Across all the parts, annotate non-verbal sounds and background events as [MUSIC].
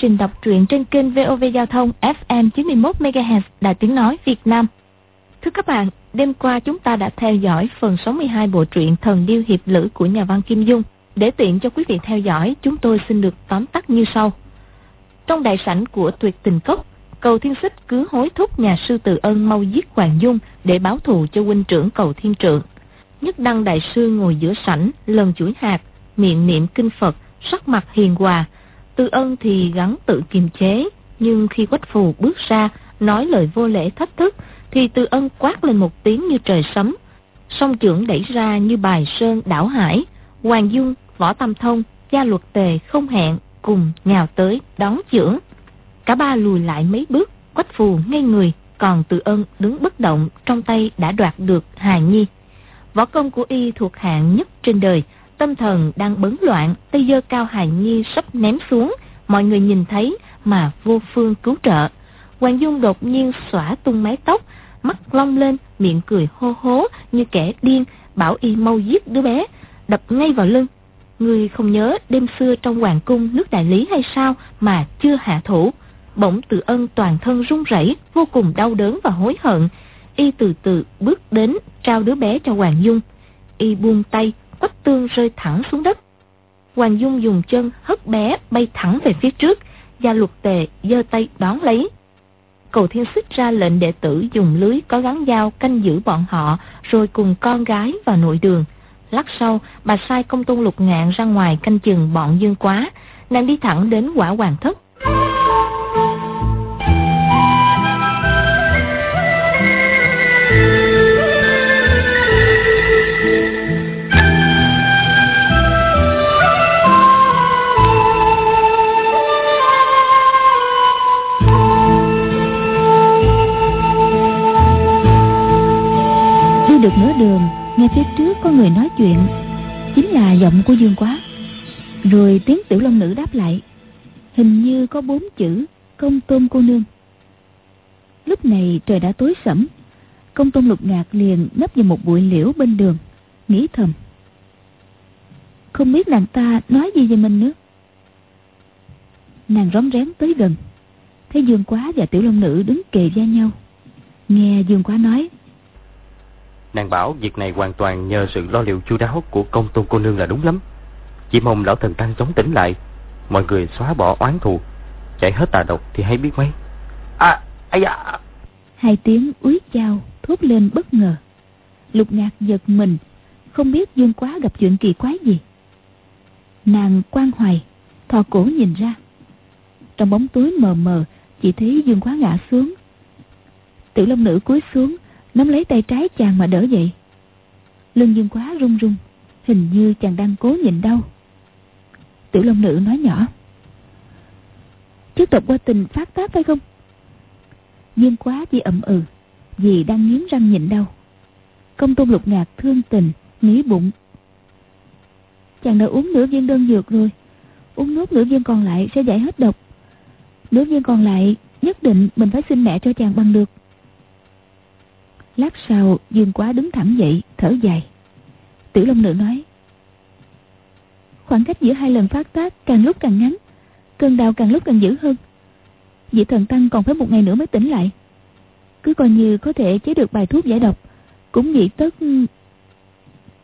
trình đọc truyện trên kênh VOV Giao thông FM 91MHz Đài Tiếng Nói Việt Nam. Thưa các bạn, đêm qua chúng ta đã theo dõi phần 62 bộ truyện Thần Điêu Hiệp Lữ của nhà văn Kim Dung. Để tiện cho quý vị theo dõi, chúng tôi xin được tóm tắt như sau. Trong đại sảnh của tuyệt tình cốc, cầu thiên xích cứ hối thúc nhà sư Từ Ân mau giết Hoàng Dung để báo thù cho huynh trưởng cầu thiên trượng. Nhất đăng đại sư ngồi giữa sảnh, lần chuỗi hạt, miệng niệm kinh Phật, sắc mặt hiền hòa. Tư Ân thì gắng tự kiềm chế, nhưng khi quách phù bước ra, nói lời vô lễ thách thức, thì tư Ân quát lên một tiếng như trời sấm. Song trưởng đẩy ra như bài sơn đảo hải, Hoàng Dung, Võ Tam Thông, Gia Luật Tề không hẹn, cùng nhào tới đón chưởng. Cả ba lùi lại mấy bước, quách phù ngay người, còn Từ Ân đứng bất động, trong tay đã đoạt được Hà Nhi. Võ công của y thuộc hạng nhất trên đời, tâm thần đang bấn loạn, tay dơ cao hài Nhi sắp ném xuống, mọi người nhìn thấy mà vô phương cứu trợ. Hoàng Dung đột nhiên xõa tung mái tóc, mắt long lên, miệng cười hô hố như kẻ điên, bảo y mau giết đứa bé, đập ngay vào lưng. Người không nhớ đêm xưa trong hoàng cung nước đại lý hay sao mà chưa hạ thủ. Bỗng tự ân toàn thân run rẩy, vô cùng đau đớn và hối hận. Y từ từ bước đến, trao đứa bé cho Hoàng Dung. Y buông tay, quách tương rơi thẳng xuống đất. Hoàng Dung dùng chân hất bé bay thẳng về phía trước, gia luật tề giơ tay đón lấy. Cầu Thiên Xích ra lệnh đệ tử dùng lưới có gắn dao canh giữ bọn họ, rồi cùng con gái vào nội đường. Lát sau, bà sai công tôn lục ngạn ra ngoài canh chừng bọn dương quá, nàng đi thẳng đến quả hoàng thất. Đường, Nghe phía trước có người nói chuyện. Chính là giọng của Dương Quá. Rồi tiếng tiểu long nữ đáp lại. Hình như có bốn chữ, Công Tôn cô nương. Lúc này trời đã tối sẫm. Công tôn lục ngạc liền nấp vào một bụi liễu bên đường, Nghĩ thầm. Không biết nàng ta nói gì về mình nữa. Nàng rón rén tới gần. Thấy Dương Quá và Tiểu Long Nữ đứng kề ra nhau. Nghe Dương Quá nói Nàng bảo việc này hoàn toàn nhờ sự lo liệu chu đáo của công tôn cô nương là đúng lắm. Chỉ mong lão thần tăng chống tỉnh lại. Mọi người xóa bỏ oán thù. Chạy hết tà độc thì hay biết mấy. À, ai à. Hai tiếng úi chao thốt lên bất ngờ. Lục ngạc giật mình. Không biết Dương Quá gặp chuyện kỳ quái gì. Nàng quan hoài. Thò cổ nhìn ra. Trong bóng tối mờ mờ. Chỉ thấy Dương Quá ngã xuống. Tiểu Long Nữ cúi xuống nắm lấy tay trái chàng mà đỡ dậy. Lưng dương quá run run, hình như chàng đang cố nhịn đau. Tiểu long nữ nói nhỏ chiếc độc qua tình phát tác phải không? Dương quá chỉ ậm ừ vì đang nghiến răng nhịn đau. Công tôn lục ngạc thương tình, nghĩ bụng. Chàng đã uống nửa viên đơn dược rồi, uống nốt nửa viên còn lại sẽ giải hết độc. Nửa viên còn lại nhất định mình phải xin mẹ cho chàng bằng được. Lát sau, Dương Quá đứng thẳng dậy, Thở dài. Tiểu Long Nữ nói, Khoảng cách giữa hai lần phát tác càng lúc càng ngắn, Cơn đau càng lúc càng dữ hơn. Vị thần tăng còn phải một ngày nữa mới tỉnh lại. Cứ coi như có thể chế được bài thuốc giải độc, Cũng vì tất,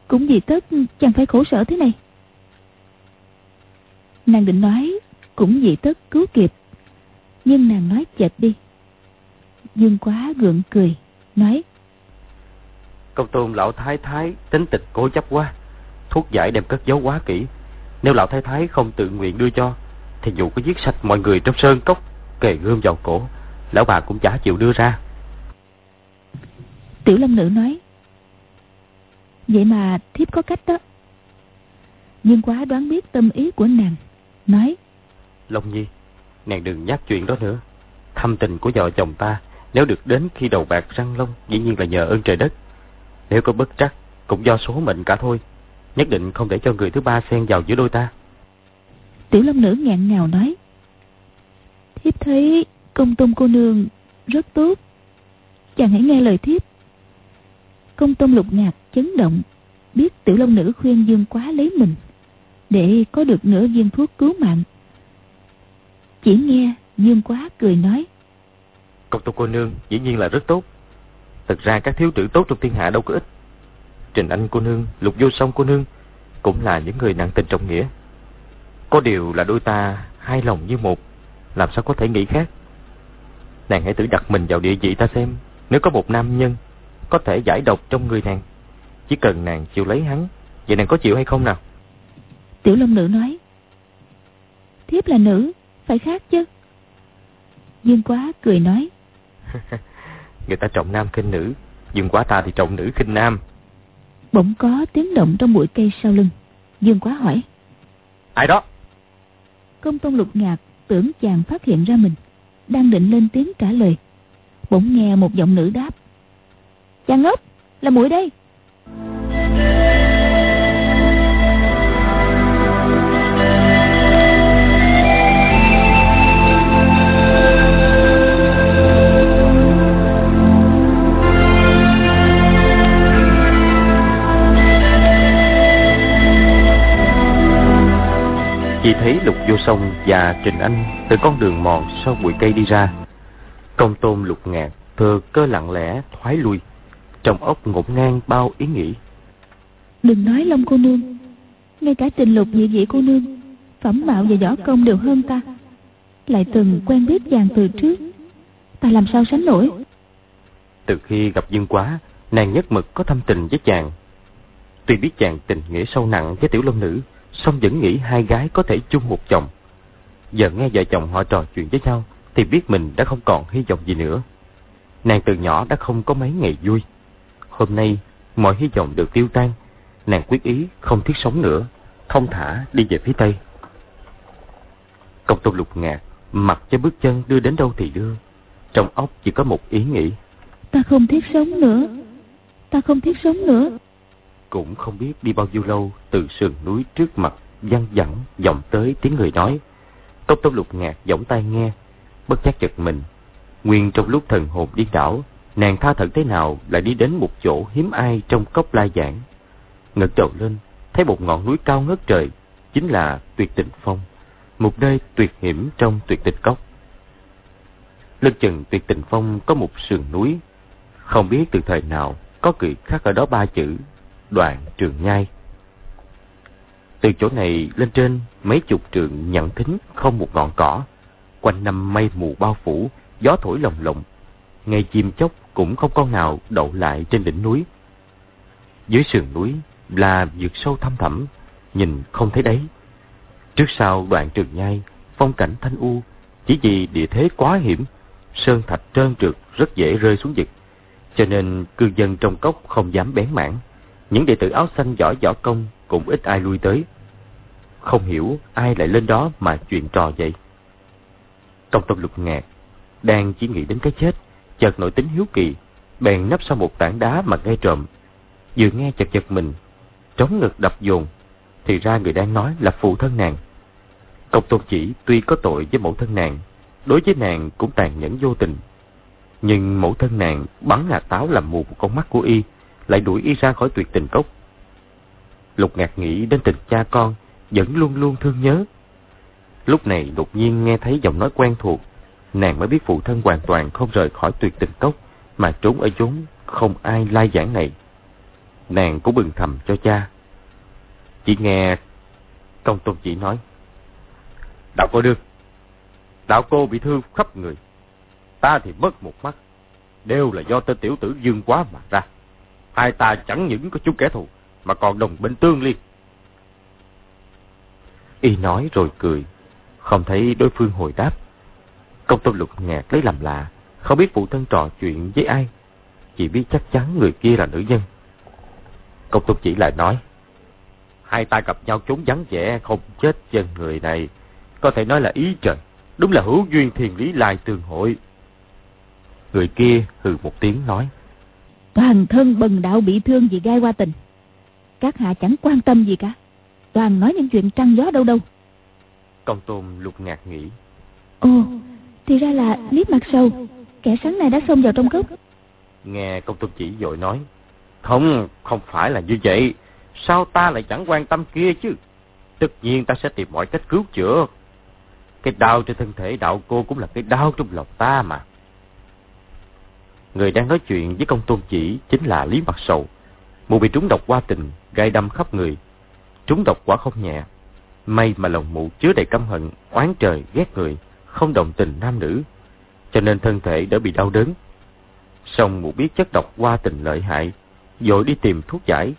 Cũng vì tất chẳng phải khổ sở thế này. Nàng định nói, Cũng vì tất cứu kịp, Nhưng nàng nói chệch đi. Dương quá gượng cười, Nói Công tôn lão thái thái tính tịch cố chấp quá Thuốc giải đem cất giấu quá kỹ. Nếu lão thái thái không tự nguyện đưa cho Thì dù có giết sạch mọi người trong sơn cốc Kề gươm vào cổ Lão bà cũng chả chịu đưa ra. Tiểu Lâm Nữ nói Vậy mà thiếp có cách đó. Nhưng quá đoán biết tâm ý của nàng Nói Long Nhi Nàng đừng nhắc chuyện đó nữa. Thâm tình của vợ chồng ta Nếu được đến khi đầu bạc răng long Dĩ nhiên là nhờ ơn trời đất nếu có bất trắc, cũng do số mệnh cả thôi. Nhất định không để cho người thứ ba xen vào giữa đôi ta. Tiểu Long Nữ ngạn ngào nói. Thiếp thấy công tôn cô nương rất tốt. Chàng hãy nghe lời thiếp. Công tôn lục ngạc chấn động. Biết Tiểu Long Nữ khuyên Dương quá lấy mình. Để có được nửa viên thuốc cứu mạng. Chỉ nghe Dương Quá cười nói. Công tôn cô nương dĩ nhiên là rất tốt. Thực ra các thiếu tử tốt trong thiên hạ đâu có ít. Trình Anh cô nương, Lục Vô Song cô nương cũng là những người nặng tình trọng nghĩa. Có điều là đôi ta hai lòng như một, làm sao có thể nghĩ khác. Nàng hãy tự đặt mình vào địa vị ta xem, nếu có một nam nhân có thể giải độc trong người nàng, chỉ cần nàng chịu lấy hắn, vậy nàng có chịu hay không nào? Tiểu Long Nữ nói, thiếp là nữ, phải khác chứ. Dương Quá cười nói, [LAUGHS] người ta trọng nam khinh nữ, Dương Quá ta thì trọng nữ khinh nam. Bỗng có tiếng động trong bụi cây sau lưng. Dương Quá hỏi, Ai đó? Công Tôn Lục Ngạc tưởng chàng phát hiện ra mình, đang định lên tiếng trả lời. Bỗng nghe một giọng nữ đáp. Chàng ngốc, là muội đây. Chỉ thấy Lục Vô Song và Trình Anh từ con đường mòn sau bụi cây đi ra. Công tôn lục ngạc, thơ cơ lặng lẽ thoái lui, trong ốc ngổn ngang bao ý nghĩ. Đừng nói Long cô nương, ngay cả trình lục nhị vị cô nương, phẩm mạo và võ công đều hơn ta. Lại từng quen biết chàng từ trước, ta làm sao sánh nổi. Từ khi gặp Dương Quá, nàng nhất mực có thâm tình với chàng. Tuy biết chàng tình nghĩa sâu nặng với tiểu long nữ, song vẫn nghĩ hai gái có thể chung một chồng. Giờ nghe vợ chồng họ trò chuyện với nhau, thì biết mình đã không còn hy vọng gì nữa. Nàng từ nhỏ đã không có mấy ngày vui. Hôm nay, mọi hy vọng được tiêu tan. Nàng quyết ý không thiết sống nữa, thông thả đi về phía Tây. Công tôn lục ngạc, mặc cho bước chân đưa đến đâu thì đưa. Trong óc chỉ có một ý nghĩ. Ta không thiết sống nữa. Ta không thiết sống nữa. Cũng không biết đi bao nhiêu lâu từ sườn núi trước mặt văng vẳng vọng tới tiếng người nói. cốc tốc lục ngạc giọng tai nghe, bất giác chật mình. Nguyên trong lúc thần hồn điên đảo, nàng tha thật thế nào lại đi đến một chỗ hiếm ai trong cốc lai giảng. Ngẩng đầu lên, thấy một ngọn núi cao ngất trời, chính là tuyệt tình phong, một nơi tuyệt hiểm trong tuyệt tình cốc. Lưng chừng tuyệt tình phong có một sườn núi, không biết từ thời nào có cười khắc ở đó ba chữ đoạn trường nhai. Từ chỗ này lên trên mấy chục trường nhận thính không một ngọn cỏ, quanh năm mây mù bao phủ, gió thổi lồng lộng. Ngay chim chóc cũng không con nào đậu lại trên đỉnh núi. Dưới sườn núi là vực sâu thăm thẳm, nhìn không thấy đấy. Trước sau đoạn trường nhai, phong cảnh thanh u, chỉ vì địa thế quá hiểm, sơn thạch trơn trượt rất dễ rơi xuống vực. Cho nên cư dân trong cốc không dám bén mảng. Những đệ tử áo xanh giỏi võ công cũng ít ai lui tới. Không hiểu ai lại lên đó mà chuyện trò vậy. Công tâm lục ngạc, đang chỉ nghĩ đến cái chết, chợt nổi tính hiếu kỳ, bèn nấp sau một tảng đá mà nghe trộm. Vừa nghe chật chật mình, trống ngực đập dồn, thì ra người đang nói là phụ thân nàng. Công tôn chỉ tuy có tội với mẫu thân nàng, đối với nàng cũng tàn nhẫn vô tình. Nhưng mẫu thân nàng bắn hạt táo làm mù một con mắt của y, lại đuổi y ra khỏi tuyệt tình cốc. Lục ngạc nghĩ đến tình cha con, vẫn luôn luôn thương nhớ. Lúc này đột nhiên nghe thấy giọng nói quen thuộc, nàng mới biết phụ thân hoàn toàn không rời khỏi tuyệt tình cốc, mà trốn ở chốn không ai lai giảng này. Nàng cũng bừng thầm cho cha. Chỉ nghe công tôn chỉ nói, Đạo cô đương, đạo cô bị thương khắp người, ta thì mất một mắt, đều là do tên tiểu tử dương quá mà ra. Hai ta chẳng những có chút kẻ thù, mà còn đồng bên tương liên. Y nói rồi cười, không thấy đối phương hồi đáp. Công tôn lục ngạc lấy làm lạ, không biết phụ thân trò chuyện với ai, chỉ biết chắc chắn người kia là nữ nhân. Công tôn chỉ lại nói, hai ta gặp nhau trốn vắng vẻ không chết chân người này, có thể nói là ý trời, đúng là hữu duyên thiền lý lai tương hội. Người kia hừ một tiếng nói, Toàn thân bần đạo bị thương vì gai qua tình. Các hạ chẳng quan tâm gì cả. Toàn nói những chuyện trăng gió đâu đâu. Công tôn lục ngạc nghĩ. Ồ, thì ra là liếc mặt sâu. Kẻ sáng này đã xông vào trong cốc. Nghe công tôn chỉ dội nói. Không, không phải là như vậy. Sao ta lại chẳng quan tâm kia chứ? Tất nhiên ta sẽ tìm mọi cách cứu chữa. Cái đau trên thân thể đạo cô cũng là cái đau trong lòng ta mà. Người đang nói chuyện với công tôn chỉ chính là Lý Mặt Sầu. Mụ bị trúng độc qua tình, gai đâm khắp người. Trúng độc quả không nhẹ. May mà lòng mụ chứa đầy căm hận, oán trời, ghét người, không đồng tình nam nữ. Cho nên thân thể đã bị đau đớn. Xong mụ biết chất độc qua tình lợi hại, dội đi tìm thuốc giải.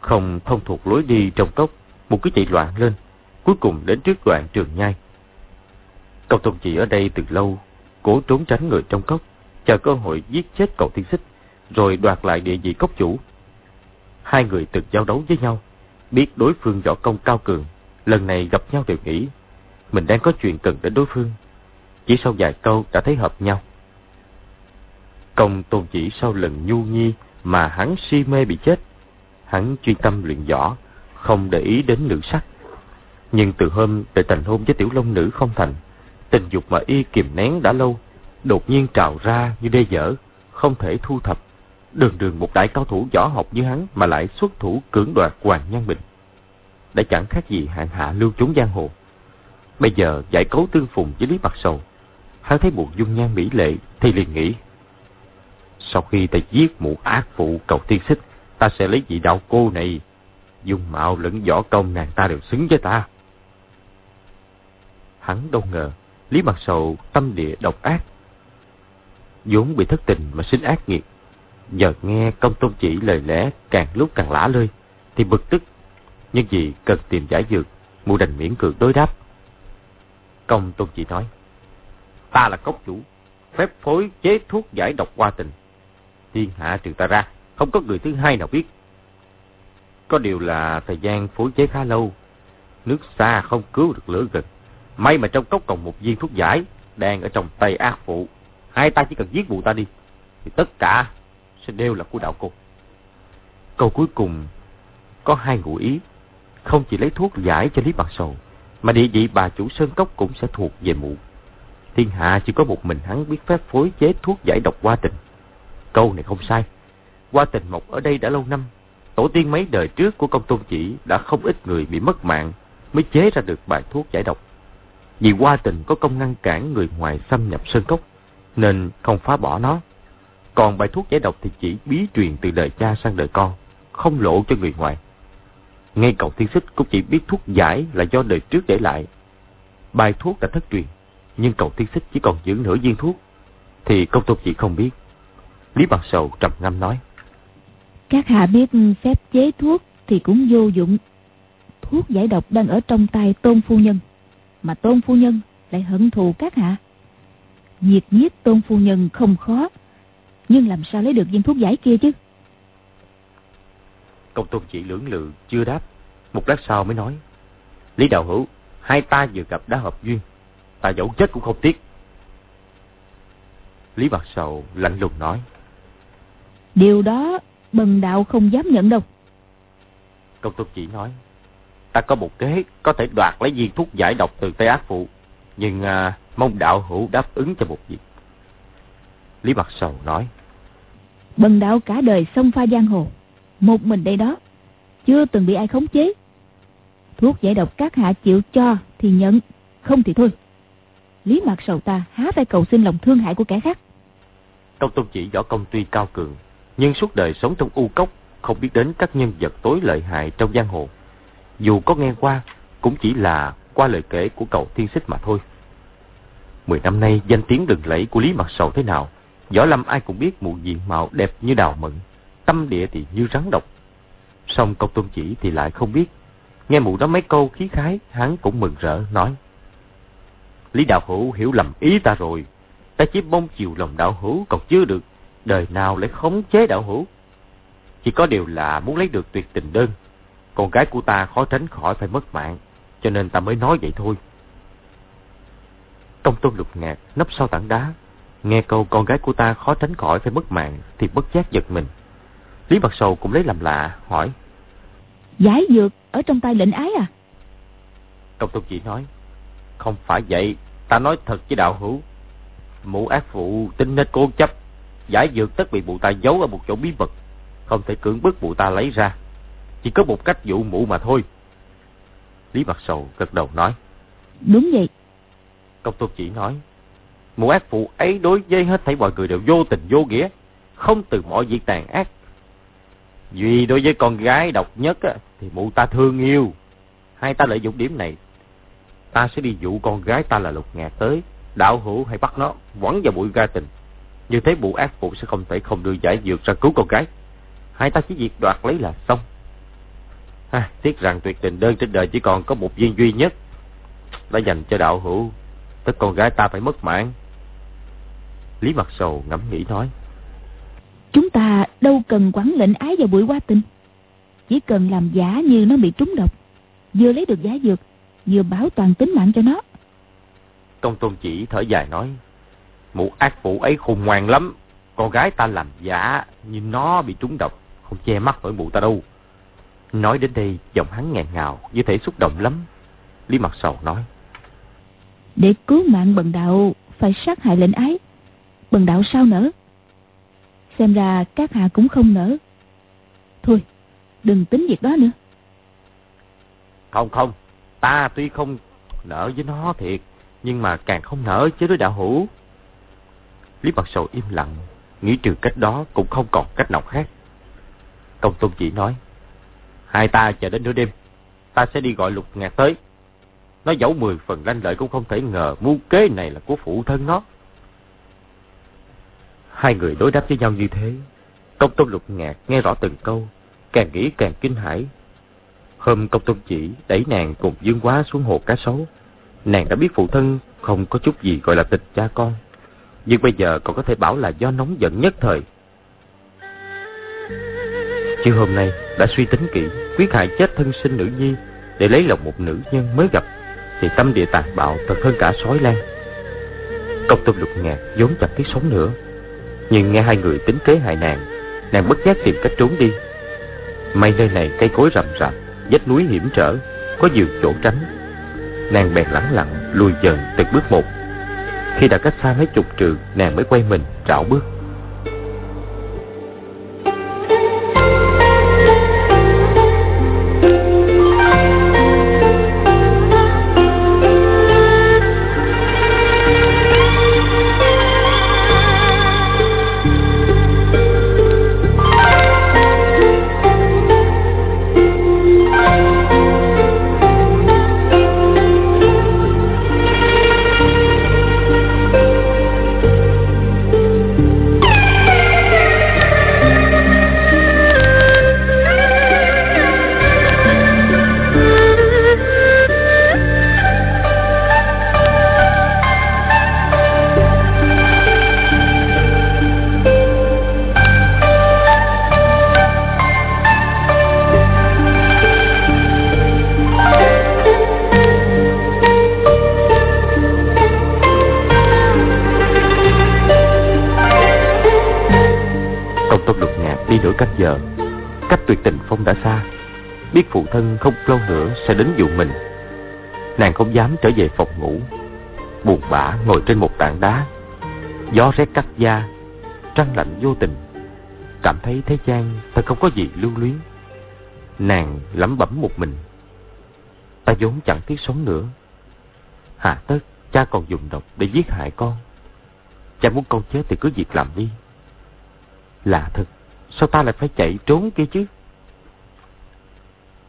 Không thông thuộc lối đi trong cốc, mụ cứ chạy loạn lên, cuối cùng đến trước đoạn trường nhai. Công tôn chỉ ở đây từ lâu, cố trốn tránh người trong cốc, chờ cơ hội giết chết cậu thiên xích, rồi đoạt lại địa vị cốc chủ. Hai người từng giao đấu với nhau, biết đối phương võ công cao cường, lần này gặp nhau đều nghĩ, mình đang có chuyện cần đến đối phương. Chỉ sau vài câu đã thấy hợp nhau. Công tôn chỉ sau lần nhu nhi mà hắn si mê bị chết. Hắn chuyên tâm luyện võ, không để ý đến nữ sắc. Nhưng từ hôm để thành hôn với tiểu long nữ không thành, tình dục mà y kìm nén đã lâu, đột nhiên trào ra như đê dở, không thể thu thập. Đường đường một đại cao thủ võ học như hắn mà lại xuất thủ cưỡng đoạt Hoàng nhân Bình. Đã chẳng khác gì hạng hạ lưu chúng giang hồ. Bây giờ giải cấu tương phùng với Lý Mặt Sầu. Hắn thấy một dung nhan mỹ lệ thì liền nghĩ. Sau khi ta giết mụ ác phụ cầu tiên xích, ta sẽ lấy vị đạo cô này. Dung mạo lẫn võ công nàng ta đều xứng với ta. Hắn đâu ngờ, Lý Mặt Sầu tâm địa độc ác vốn bị thất tình mà sinh ác nghiệt. Giờ nghe công tôn chỉ lời lẽ càng lúc càng lả lơi, thì bực tức. Nhưng vì cần tìm giải dược, mụ đành miễn cường đối đáp. Công tôn chỉ nói, ta là cốc chủ, phép phối chế thuốc giải độc qua tình. Thiên hạ trừ ta ra, không có người thứ hai nào biết. Có điều là thời gian phối chế khá lâu, nước xa không cứu được lửa gần. May mà trong cốc còn một viên thuốc giải đang ở trong tay ác phụ. Hai ta chỉ cần giết vụ ta đi, thì tất cả sẽ đều là của đạo cô. Câu cuối cùng có hai ngụ ý, không chỉ lấy thuốc giải cho Lý Bạc Sầu, mà địa vị bà chủ Sơn Cốc cũng sẽ thuộc về mụ. Thiên hạ chỉ có một mình hắn biết phép phối chế thuốc giải độc qua tình. Câu này không sai. Qua tình mộc ở đây đã lâu năm. Tổ tiên mấy đời trước của công tôn chỉ đã không ít người bị mất mạng mới chế ra được bài thuốc giải độc. Vì qua tình có công ngăn cản người ngoài xâm nhập sơn cốc, nên không phá bỏ nó. Còn bài thuốc giải độc thì chỉ bí truyền từ đời cha sang đời con, không lộ cho người ngoài. Ngay cậu thiên xích cũng chỉ biết thuốc giải là do đời trước để lại. Bài thuốc đã thất truyền, nhưng cậu thiên xích chỉ còn giữ nửa viên thuốc. Thì công tôn chỉ không biết. Lý Bằng Sầu trầm ngâm nói. Các hạ biết phép chế thuốc thì cũng vô dụng. Thuốc giải độc đang ở trong tay tôn phu nhân. Mà tôn phu nhân lại hận thù các hạ. Diệt giết tôn phu nhân không khó. Nhưng làm sao lấy được viên thuốc giải kia chứ? Công tôn chỉ lưỡng lự chưa đáp. Một lát sau mới nói. Lý Đạo Hữu, hai ta vừa gặp đã hợp duyên. Ta dẫu chết cũng không tiếc. Lý Bạc Sầu lạnh lùng nói. Điều đó bần đạo không dám nhận đâu. Công tôn chỉ nói. Ta có một kế có thể đoạt lấy viên thuốc giải độc từ tay ác phụ. Nhưng à, mong đạo hữu đáp ứng cho một việc. Lý Bạc Sầu nói. Bần đạo cả đời sông pha giang hồ. Một mình đây đó. Chưa từng bị ai khống chế. Thuốc giải độc các hạ chịu cho thì nhận. Không thì thôi. Lý Mạc Sầu ta há phải cầu xin lòng thương hại của kẻ khác. Công Tôn Chỉ võ công tuy cao cường, nhưng suốt đời sống trong u cốc, không biết đến các nhân vật tối lợi hại trong giang hồ. Dù có nghe qua, cũng chỉ là qua lời kể của cậu thiên xích mà thôi. Mười năm nay, danh tiếng đừng lẫy của Lý Mặt Sầu thế nào, võ lâm ai cũng biết mụ diện mạo đẹp như đào mận, tâm địa thì như rắn độc. Song công tôn chỉ thì lại không biết. Nghe mụ đó mấy câu khí khái, hắn cũng mừng rỡ, nói. Lý Đạo Hữu hiểu lầm ý ta rồi. Ta chỉ mong chiều lòng Đạo Hữu còn chưa được. Đời nào lại khống chế Đạo Hữu. Chỉ có điều là muốn lấy được tuyệt tình đơn. Con gái của ta khó tránh khỏi phải mất mạng. Cho nên ta mới nói vậy thôi. Công tôn lục ngạc nấp sau tảng đá. Nghe câu con gái của ta khó tránh khỏi phải mất mạng thì bất giác giật mình. Lý Mặt Sầu cũng lấy làm lạ, hỏi. Giải dược ở trong tay lệnh ái à? Công tôn chỉ nói. Không phải vậy, ta nói thật với đạo hữu. Mụ ác phụ tin nên cố chấp, giải dược tất bị mụ ta giấu ở một chỗ bí mật, không thể cưỡng bức mụ ta lấy ra. Chỉ có một cách dụ mụ mà thôi. Lý Mặt Sầu gật đầu nói. Đúng vậy, Công tôn chỉ nói, mụ ác phụ ấy đối với hết thảy mọi người đều vô tình vô nghĩa, không từ mọi việc tàn ác. Duy đối với con gái độc nhất á, thì mụ ta thương yêu. Hai ta lợi dụng điểm này, ta sẽ đi dụ con gái ta là lục ngạc tới, đạo hữu hay bắt nó, quẳng vào bụi ga tình. Như thế mụ ác phụ sẽ không thể không đưa giải dược ra cứu con gái. Hai ta chỉ việc đoạt lấy là xong. À, tiếc rằng tuyệt tình đơn trên đời chỉ còn có một viên duy nhất. Đã dành cho đạo hữu, tất con gái ta phải mất mạng. Lý Mặt Sầu ngẫm nghĩ nói. Chúng ta đâu cần quán lệnh ái vào bụi hoa tình. Chỉ cần làm giả như nó bị trúng độc. Vừa lấy được giá dược, vừa bảo toàn tính mạng cho nó. Công tôn chỉ thở dài nói. Mụ ác phụ ấy khùng ngoan lắm. Con gái ta làm giả, nhưng nó bị trúng độc. Không che mắt nổi mụ ta đâu. Nói đến đây, giọng hắn nghẹn ngào, như thể xúc động lắm. Lý Mặt Sầu nói. Để cứu mạng bần đạo, phải sát hại lệnh ái. Bần đạo sao nỡ? Xem ra các hạ cũng không nỡ. Thôi, đừng tính việc đó nữa. Không không, ta tuy không nỡ với nó thiệt, nhưng mà càng không nỡ chứ đối đạo hữu. Lý Mặt Sầu im lặng, nghĩ trừ cách đó cũng không còn cách nào khác. Công Tôn chỉ nói, hai ta chờ đến nửa đêm, ta sẽ đi gọi lục ngạc tới. Nó giấu mười phần lanh lợi cũng không thể ngờ mưu kế này là của phụ thân nó. Hai người đối đáp với nhau như thế. Công tôn lục ngạc nghe rõ từng câu, càng nghĩ càng kinh hãi. Hôm công tôn chỉ đẩy nàng cùng dương quá xuống hồ cá sấu. Nàng đã biết phụ thân không có chút gì gọi là tịch cha con. Nhưng bây giờ còn có thể bảo là do nóng giận nhất thời. Chứ hôm nay đã suy tính kỹ, quyết hại chết thân sinh nữ nhi để lấy lòng một nữ nhân mới gặp, thì tâm địa tàn bạo thật hơn cả sói lan. Công tôn lục ngạc vốn chẳng biết sống nữa, nhưng nghe hai người tính kế hại nàng Nàng bất giác tìm cách trốn đi. May nơi này cây cối rậm rạp vách núi hiểm trở Có nhiều chỗ tránh. Nàng bèn lẳng lặng lùi dần từng bước một. Khi đã cách xa mấy chục trường Nàng mới quay mình trảo bước. Thân không lâu nữa sẽ đến dụ mình. Nàng không dám trở về phòng ngủ. Buồn bã ngồi trên một tảng đá. Gió rét cắt da, Trăng lạnh vô tình. Cảm thấy thế gian thật không có gì lưu luyến. Nàng lẩm bẩm một mình. Ta vốn chẳng tiếc sống nữa. Hạ tất, cha còn dùng độc để giết hại con. Cha muốn con chết thì cứ việc làm đi. Lạ thật, Sao ta lại phải chạy trốn kia chứ?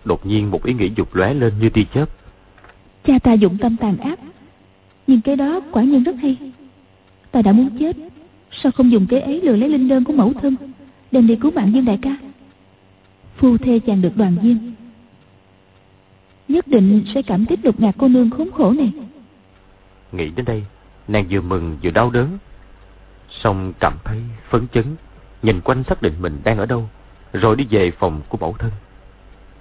Đột nhiên một ý nghĩ dục lóe lên như tia chớp. Cha ta dụng tâm tàn ác, nhưng cái đó quả nhân rất hay. Ta đã muốn chết, sao không dùng cái ấy lừa lấy linh đơn của mẫu thân, đem đi cứu mạng Dương đại ca. Phu thê chàng được đoàn viên, nhất định sẽ cảm tiếp lục ngạc cô nương khốn khổ này. Nghĩ đến đây, nàng vừa mừng vừa đau đớn. Xong cảm thấy phấn chấn, nhìn quanh xác định mình đang ở đâu, rồi đi về phòng của mẫu thân.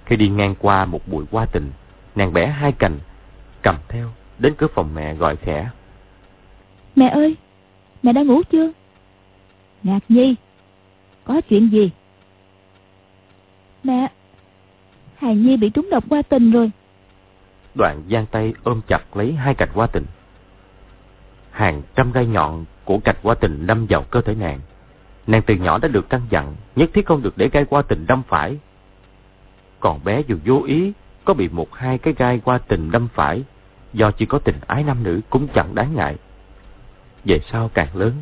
Khi đi ngang qua một bụi hoa tình, nàng bẻ hai cành, cầm theo, đến cửa phòng mẹ gọi khẽ. Mẹ ơi, mẹ đã ngủ chưa? Ngạc Nhi, có chuyện gì? Mẹ, Hài Nhi bị trúng độc hoa tình rồi. Đoạn giang tay ôm chặt lấy hai cành hoa tình. Hàng trăm gai nhọn của cành hoa tình đâm vào cơ thể nàng. Nàng từ nhỏ đã được căn dặn, nhất thiết không được để gai hoa tình đâm phải, còn bé dù vô ý có bị một hai cái gai qua tình đâm phải do chỉ có tình ái nam nữ cũng chẳng đáng ngại. Về sau càng lớn,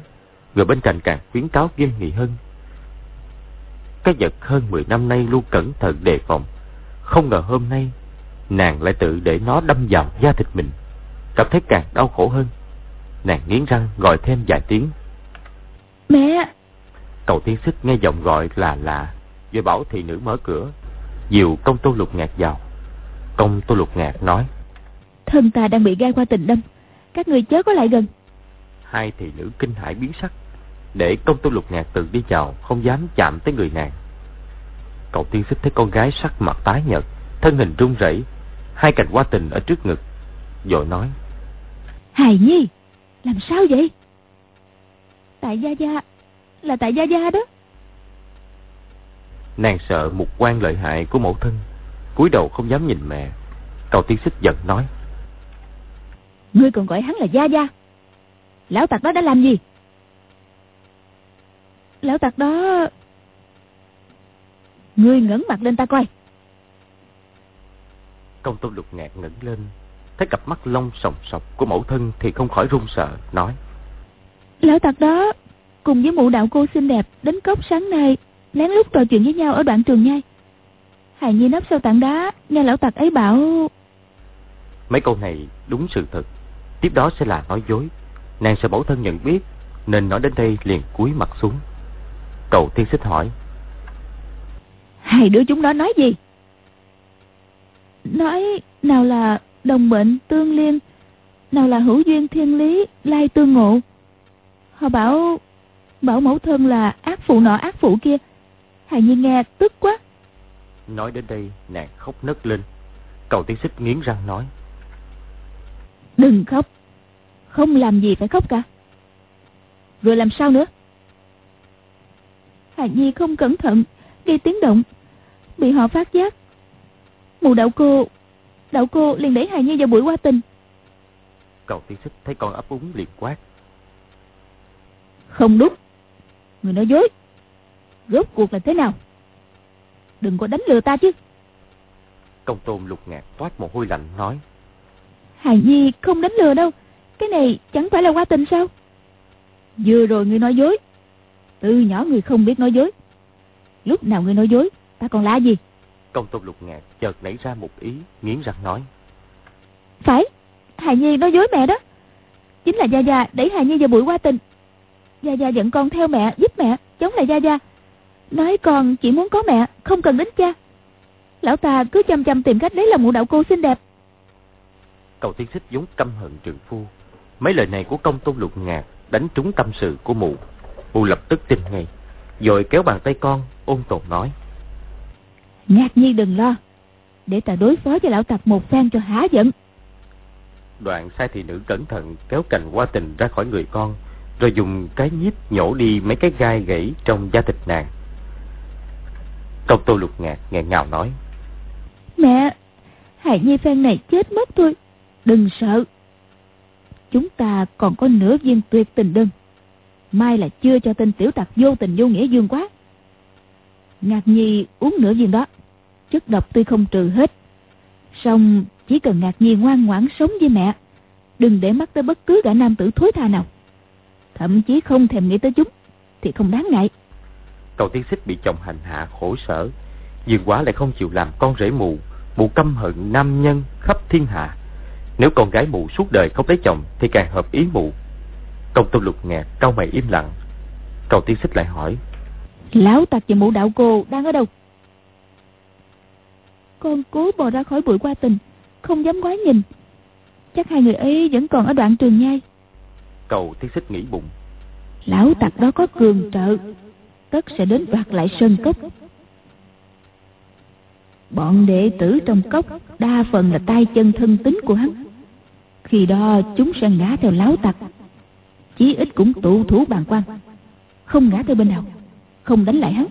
người bên cạnh càng khuyến cáo nghiêm nghị hơn. Cái vật hơn 10 năm nay luôn cẩn thận đề phòng. Không ngờ hôm nay, nàng lại tự để nó đâm vào da thịt mình. Cảm thấy càng đau khổ hơn. Nàng nghiến răng gọi thêm vài tiếng. Mẹ! Cầu tiên xích nghe giọng gọi là lạ, rồi bảo thị nữ mở cửa, dìu công tô lục ngạc vào. Công tô lục ngạc nói. Thân ta đang bị gai qua tình đâm, các người chớ có lại gần. Hai thị nữ kinh hãi biến sắc, để công tô lục ngạc tự đi vào, không dám chạm tới người nàng. Cậu tiên xích thấy con gái sắc mặt tái nhợt, thân hình run rẩy, hai cành hoa tình ở trước ngực, rồi nói. Hài Nhi, làm sao vậy? Tại Gia Gia, là tại Gia Gia đó. Nàng sợ một quan lợi hại của mẫu thân, cúi đầu không dám nhìn mẹ. Cầu tiên xích giận nói. Ngươi còn gọi hắn là Gia Gia. Lão tặc đó đã làm gì? Lão tặc đó... Ngươi ngẩng mặt lên ta coi. Công tôn lục ngạc ngẩng lên, thấy cặp mắt lông sòng sọc của mẫu thân thì không khỏi run sợ, nói. Lão tặc đó cùng với mụ đạo cô xinh đẹp đến cốc sáng nay lén lút trò chuyện với nhau ở đoạn trường nhai. Hài Nhi nấp sau tảng đá, nghe lão tặc ấy bảo... Mấy câu này đúng sự thật, tiếp đó sẽ là nói dối. Nàng sợ mẫu thân nhận biết, nên nói đến đây liền cúi mặt xuống. Cầu tiên xích hỏi. Hai đứa chúng nó nói gì? Nói nào là đồng mệnh tương liên, nào là hữu duyên thiên lý, lai tương ngộ. Họ bảo bảo mẫu thân là ác phụ nọ ác phụ kia. Hài Nhi nghe tức quá. Nói đến đây nàng khóc nấc lên. Cầu tiên xích nghiến răng nói. Đừng khóc. Không làm gì phải khóc cả. Rồi làm sao nữa? Hài Nhi không cẩn thận, gây tiếng động, bị họ phát giác. Mù đạo cô, đạo cô liền đẩy Hài Nhi vào buổi qua tình. Cầu tiên xích thấy con ấp úng liền quát. Không đúng. Người nói dối. Rốt cuộc là thế nào? Đừng có đánh lừa ta chứ. Công tôn lục ngạc toát mồ hôi lạnh nói. Hài Nhi không đánh lừa đâu. Cái này chẳng phải là qua tình sao? Vừa rồi người nói dối. Từ nhỏ người không biết nói dối. Lúc nào người nói dối, ta còn lạ gì? Công tôn lục ngạc chợt nảy ra một ý, nghiến răng nói. Phải, Hài Nhi nói dối mẹ đó. Chính là Gia Gia đẩy Hài Nhi vào buổi qua tình. Gia Gia dẫn con theo mẹ, giúp mẹ, chống lại Gia Gia. Nói con chỉ muốn có mẹ, không cần đến cha. Lão ta cứ chăm chăm tìm cách lấy lòng mụ đạo cô xinh đẹp. Cầu tiên xích giống căm hận trường phu. Mấy lời này của công tôn lục ngạc đánh trúng tâm sự của mụ. Mụ lập tức tin ngay, rồi kéo bàn tay con, ôn tồn nói. Ngạc nhi đừng lo, để ta đối phó với lão tặc một phen cho há giận. Đoạn sai thị nữ cẩn thận kéo cành hoa tình ra khỏi người con, rồi dùng cái nhíp nhổ đi mấy cái gai gãy trong da thịt nàng. Công tô lục ngạc nghẹn ngào nói. Mẹ, Hải Nhi phen này chết mất thôi. Đừng sợ. Chúng ta còn có nửa viên tuyệt tình đơn. Mai là chưa cho tên tiểu tặc vô tình vô nghĩa dương quá. Ngạc Nhi uống nửa viên đó. Chất độc tuy không trừ hết. Xong chỉ cần Ngạc Nhi ngoan ngoãn sống với mẹ. Đừng để mắt tới bất cứ gã nam tử thối tha nào. Thậm chí không thèm nghĩ tới chúng. Thì không đáng ngại. Cầu tiên xích bị chồng hành hạ khổ sở. Dương quá lại không chịu làm con rể mù. Mụ căm hận nam nhân khắp thiên hạ. Nếu con gái mụ suốt đời không lấy chồng thì càng hợp ý mụ. Công tôn lục ngạc cau mày im lặng. Cầu tiên xích lại hỏi. Lão tặc và mụ đạo cô đang ở đâu? Con cố bò ra khỏi bụi qua tình, không dám quá nhìn. Chắc hai người ấy vẫn còn ở đoạn trường nhai. Cầu tiên xích nghĩ bụng. Lão tặc đó có cường trợ, tất sẽ đến đoạt lại sơn cốc. Bọn đệ tử trong cốc, đa phần là tay chân thân tính của hắn. Khi đó chúng sẽ ngã theo láo tặc. Chí ít cũng tụ thủ bàn quan. Không ngã theo bên nào. Không đánh lại hắn.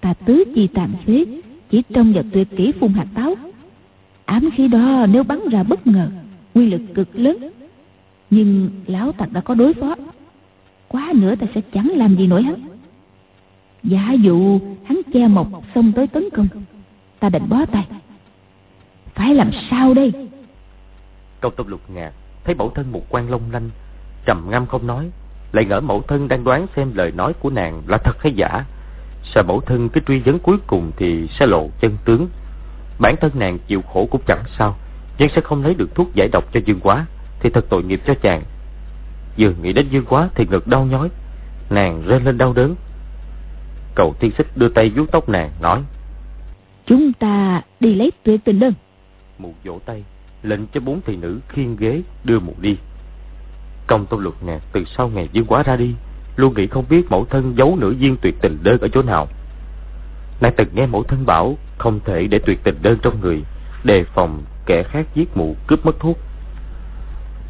Ta tứ chi tàn phế. Chỉ trong vào tuyệt kỹ phun hạt táo. Ám khí đó nếu bắn ra bất ngờ. Quy lực cực lớn. Nhưng lão tặc đã có đối phó. Quá nữa ta sẽ chẳng làm gì nổi hắn. Giả dụ hắn che mộc xông tới tấn công Ta định bó tay Phải làm sao đây Câu tâm lục ngạc thấy mẫu thân một quan long lanh, trầm ngâm không nói, lại ngỡ mẫu thân đang đoán xem lời nói của nàng là thật hay giả. Sợ mẫu thân cái truy vấn cuối cùng thì sẽ lộ chân tướng. Bản thân nàng chịu khổ cũng chẳng sao, nhưng sẽ không lấy được thuốc giải độc cho Dương Quá, thì thật tội nghiệp cho chàng. Vừa nghĩ đến Dương Quá thì ngực đau nhói, nàng rên lên đau đớn. Cầu tiên xích đưa tay vuốt tóc nàng, nói. Chúng ta đi lấy tuyệt tình đơn. Mụ vỗ tay, lệnh cho bốn thị nữ khiên ghế đưa mụ đi. Công tôn luật ngạc từ sau ngày dương quá ra đi, luôn nghĩ không biết mẫu thân giấu nữ viên tuyệt tình đơn ở chỗ nào. Nàng từng nghe mẫu thân bảo không thể để tuyệt tình đơn trong người, đề phòng kẻ khác giết mụ cướp mất thuốc.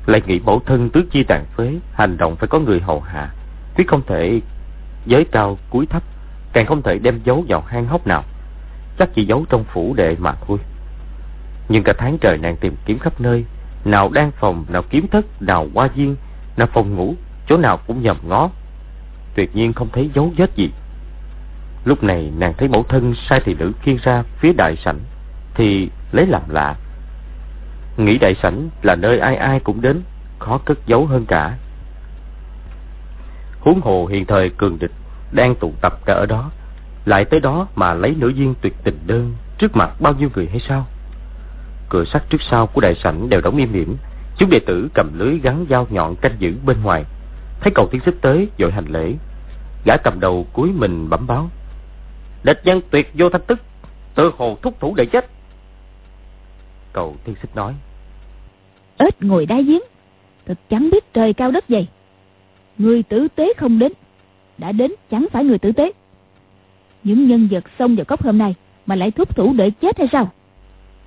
Lại nghĩ mẫu thân tước chi tàn phế, hành động phải có người hầu hạ, quyết không thể giới cao cúi thấp, càng không thể đem giấu vào hang hốc nào, chắc chỉ giấu trong phủ đệ mà thôi. Nhưng cả tháng trời nàng tìm kiếm khắp nơi, nào đang phòng, nào kiếm thất, nào qua viên, nào phòng ngủ, chỗ nào cũng nhầm ngó. Tuyệt nhiên không thấy dấu vết gì. Lúc này nàng thấy mẫu thân sai thị nữ khiêng ra phía đại sảnh, thì lấy làm lạ. Nghĩ đại sảnh là nơi ai ai cũng đến, khó cất giấu hơn cả. Huống hồ hiện thời cường địch đang tụ tập cả ở đó, lại tới đó mà lấy nữ viên tuyệt tình đơn trước mặt bao nhiêu người hay sao? cửa sắt trước sau của đại sảnh đều đóng im hiểm. Chúng đệ tử cầm lưới gắn dao nhọn canh giữ bên ngoài. Thấy cầu tiên xích tới, dội hành lễ. Gã cầm đầu cúi mình bẩm báo. Địch nhân tuyệt vô thanh tức, tự hồ thúc thủ để chết. Cầu tiên xích nói. Ếch ngồi đá giếng, thật chẳng biết trời cao đất dày. Người tử tế không đến, đã đến chẳng phải người tử tế. Những nhân vật xông vào cốc hôm nay mà lại thúc thủ để chết hay sao?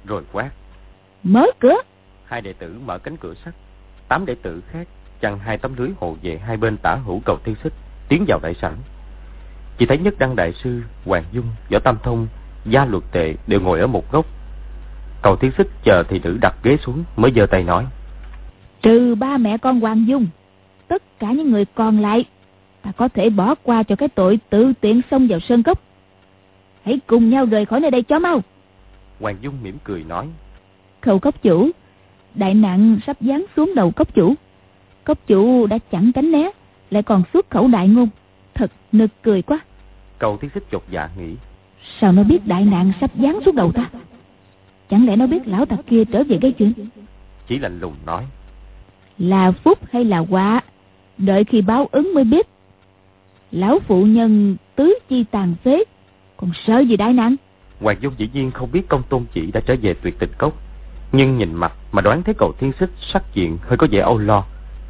Rồi quát. Mở cửa. Hai đệ tử mở cánh cửa sắt. Tám đệ tử khác chặn hai tấm lưới hộ về hai bên tả hữu cầu thiên xích, tiến vào đại sảnh. Chỉ thấy nhất đăng đại sư, Hoàng Dung, Võ Tam Thông, Gia Luật Tệ đều ngồi ở một góc. Cầu thiên xích chờ thì nữ đặt ghế xuống mới giơ tay nói. Trừ ba mẹ con Hoàng Dung, tất cả những người còn lại, ta có thể bỏ qua cho cái tội tự tiện xông vào sơn cốc. Hãy cùng nhau rời khỏi nơi đây cho mau. Hoàng Dung mỉm cười nói. Khâu cốc chủ đại nạn sắp giáng xuống đầu cốc chủ. Cốc chủ đã chẳng tránh né lại còn xuất khẩu đại ngôn. Thật nực cười quá. Cầu thiết xích chột dạ nghĩ. Sao nó biết đại nạn sắp giáng xuống đầu ta? Chẳng lẽ nó biết lão tặc kia trở về gây chuyện? Chỉ lạnh lùng nói. Là phúc hay là quả? Đợi khi báo ứng mới biết lão phụ nhân tứ chi tàn phế. Còn sợ gì đại nạn? Hoàng dung dĩ nhiên không biết công tôn chỉ đã trở về tuyệt tình cốc. Nhưng nhìn mặt mà đoán thấy cầu thiên xích sắc diện hơi có vẻ âu lo,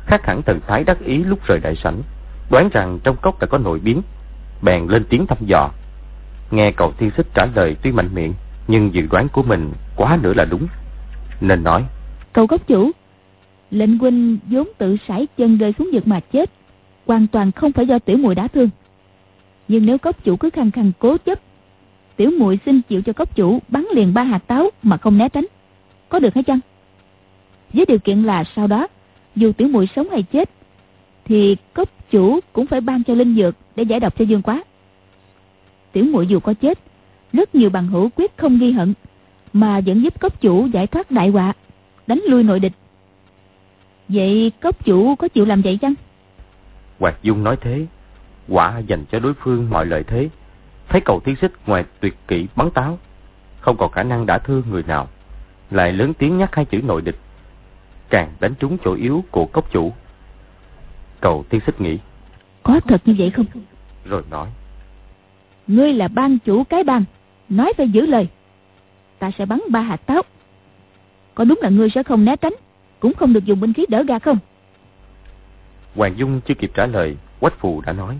khác hẳn thần thái đắc ý lúc rời đại sảnh, đoán rằng trong cốc đã có nội biến, bèn lên tiếng thăm dò. Nghe cầu thiên xích trả lời tuy mạnh miệng, nhưng dự đoán của mình quá nữa là đúng, nên nói: "Cầu cốc chủ, lệnh huynh vốn tự sải chân rơi xuống vực mà chết, hoàn toàn không phải do tiểu muội đã thương. Nhưng nếu cốc chủ cứ khăng khăng cố chấp, tiểu muội xin chịu cho cốc chủ bắn liền ba hạt táo mà không né tránh." có được hay chăng với điều kiện là sau đó dù tiểu muội sống hay chết thì cấp chủ cũng phải ban cho linh dược để giải độc cho dương quá tiểu muội dù có chết rất nhiều bằng hữu quyết không ghi hận mà vẫn giúp cấp chủ giải thoát đại họa đánh lui nội địch vậy cấp chủ có chịu làm vậy chăng Hoạt Dung nói thế. Quả dành cho đối phương mọi lợi thế. Thấy cầu thiên xích ngoài tuyệt kỹ bắn táo không còn khả năng đã thương người nào. Lại lớn tiếng nhắc hai chữ nội địch. Càng đánh trúng chỗ yếu của cốc chủ. Cầu tiên xích nghĩ có thật như vậy không? Rồi nói ngươi là ban chủ cái bang nói phải giữ lời. Ta sẽ bắn ba hạt táo. Có đúng là ngươi sẽ không né tránh cũng không được dùng binh khí đỡ gạt không hoàng dung chưa kịp trả lời quách phù đã nói.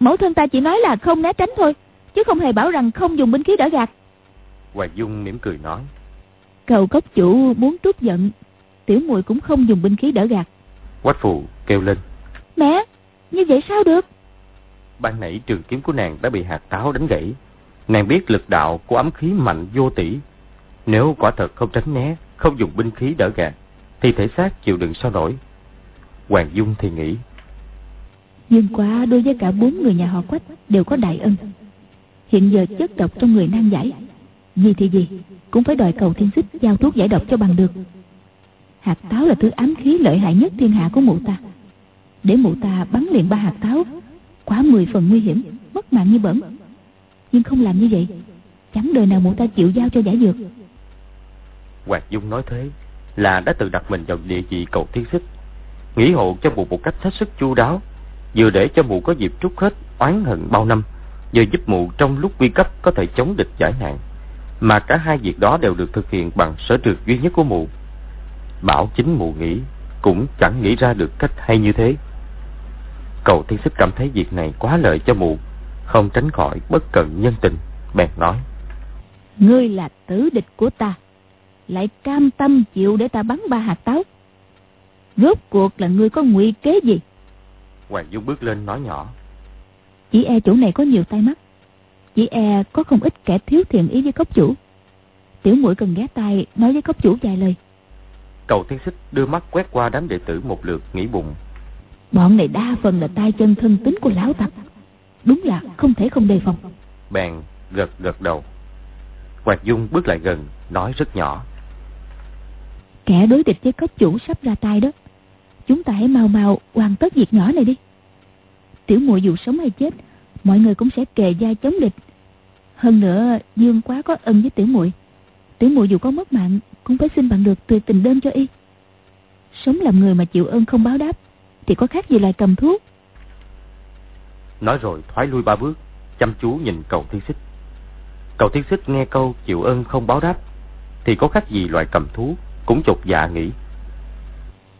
Mẫu thân ta chỉ nói là không né tránh thôi chứ không hề bảo rằng không dùng binh khí đỡ gạt. Hoàng dung mỉm cười nói. Cầu cốc chủ muốn trút giận tiểu muội cũng không dùng binh khí đỡ gạt. Quách phụ kêu lên. Mẹ như vậy sao được? Ban nãy trường kiếm của nàng đã bị hạt táo đánh gãy. Nàng biết lực đạo của ấm khí mạnh vô tỷ. Nếu quả thật không tránh né không dùng binh khí đỡ gạt thì thể xác chịu đựng sao nổi hoàng dung thì nghĩ. Nhưng quá đối với cả bốn người nhà họ quách đều có đại ân. Hiện giờ chất độc trong người nan giải. Gì thì gì? Cũng phải đòi cầu thiên xích giao thuốc giải độc cho bằng được. Hạt táo là thứ ám khí lợi hại nhất thiên hạ của mụ ta. Để mụ ta bắn liền ba hạt táo Quá mười phần nguy hiểm Mất mạng như bẩn. Nhưng không làm như vậy Chẳng đời nào mụ ta chịu giao cho giả dược. Hoàng Dung nói thế Là đã tự đặt mình vào địa vị cầu thiên xích Nghĩ hộ cho mụ một cách hết sức chu đáo, Vừa để cho mụ có dịp trút hết oán hận bao năm, Vừa giúp mụ trong lúc nguy cấp có thể chống địch giải nạn. Mà cả hai việc đó đều được thực hiện bằng sở trường duy nhất của mụ. Bảo chính mụ nghĩ Cũng chẳng nghĩ ra được cách hay như thế. Cầu thiên sức cảm thấy việc này quá lợi cho mụ, Không tránh khỏi bất cận nhân tình, Bèn nói. Ngươi là tử địch của ta, Lại cam tâm chịu để ta bắn ba hạt táo. Rốt cuộc là ngươi có nguy kế gì? Hoàng Dung bước lên nói nhỏ. Chỉ e chỗ này có nhiều tai mắt. Chỉ e có không ít kẻ thiếu thiện ý với cốc chủ. Tiểu muội cần ghé tay nói với cốc chủ vài lời. Cầu thiên xích đưa mắt quét qua đám đệ tử một lượt nghĩ bụng. Bọn này đa phần là tay chân thân tính của lão tập Đúng là không thể không đề phòng. Bèn gật gật đầu. Hoàng Dung bước lại gần Nói rất nhỏ. Kẻ đối địch với cốc chủ sắp ra tay đó Chúng ta hãy mau mau hoàn tất việc nhỏ này đi. Tiểu muội dù sống hay chết, Mọi người cũng sẽ kề vai chống địch. Hơn nữa, Dương quá có ân với tiểu muội. Tiểu muội dù có mất mạng, Cũng phải xin bằng được tuyệt tình đơn cho y. Sống làm người mà chịu ơn không báo đáp, Thì có khác gì lại cầm thuốc. Nói rồi, thoái lui ba bước, Chăm chú nhìn cầu thiên xích. Cầu thiên xích nghe câu chịu ơn không báo đáp, Thì có khác gì loại cầm thú Cũng chột dạ nghĩ.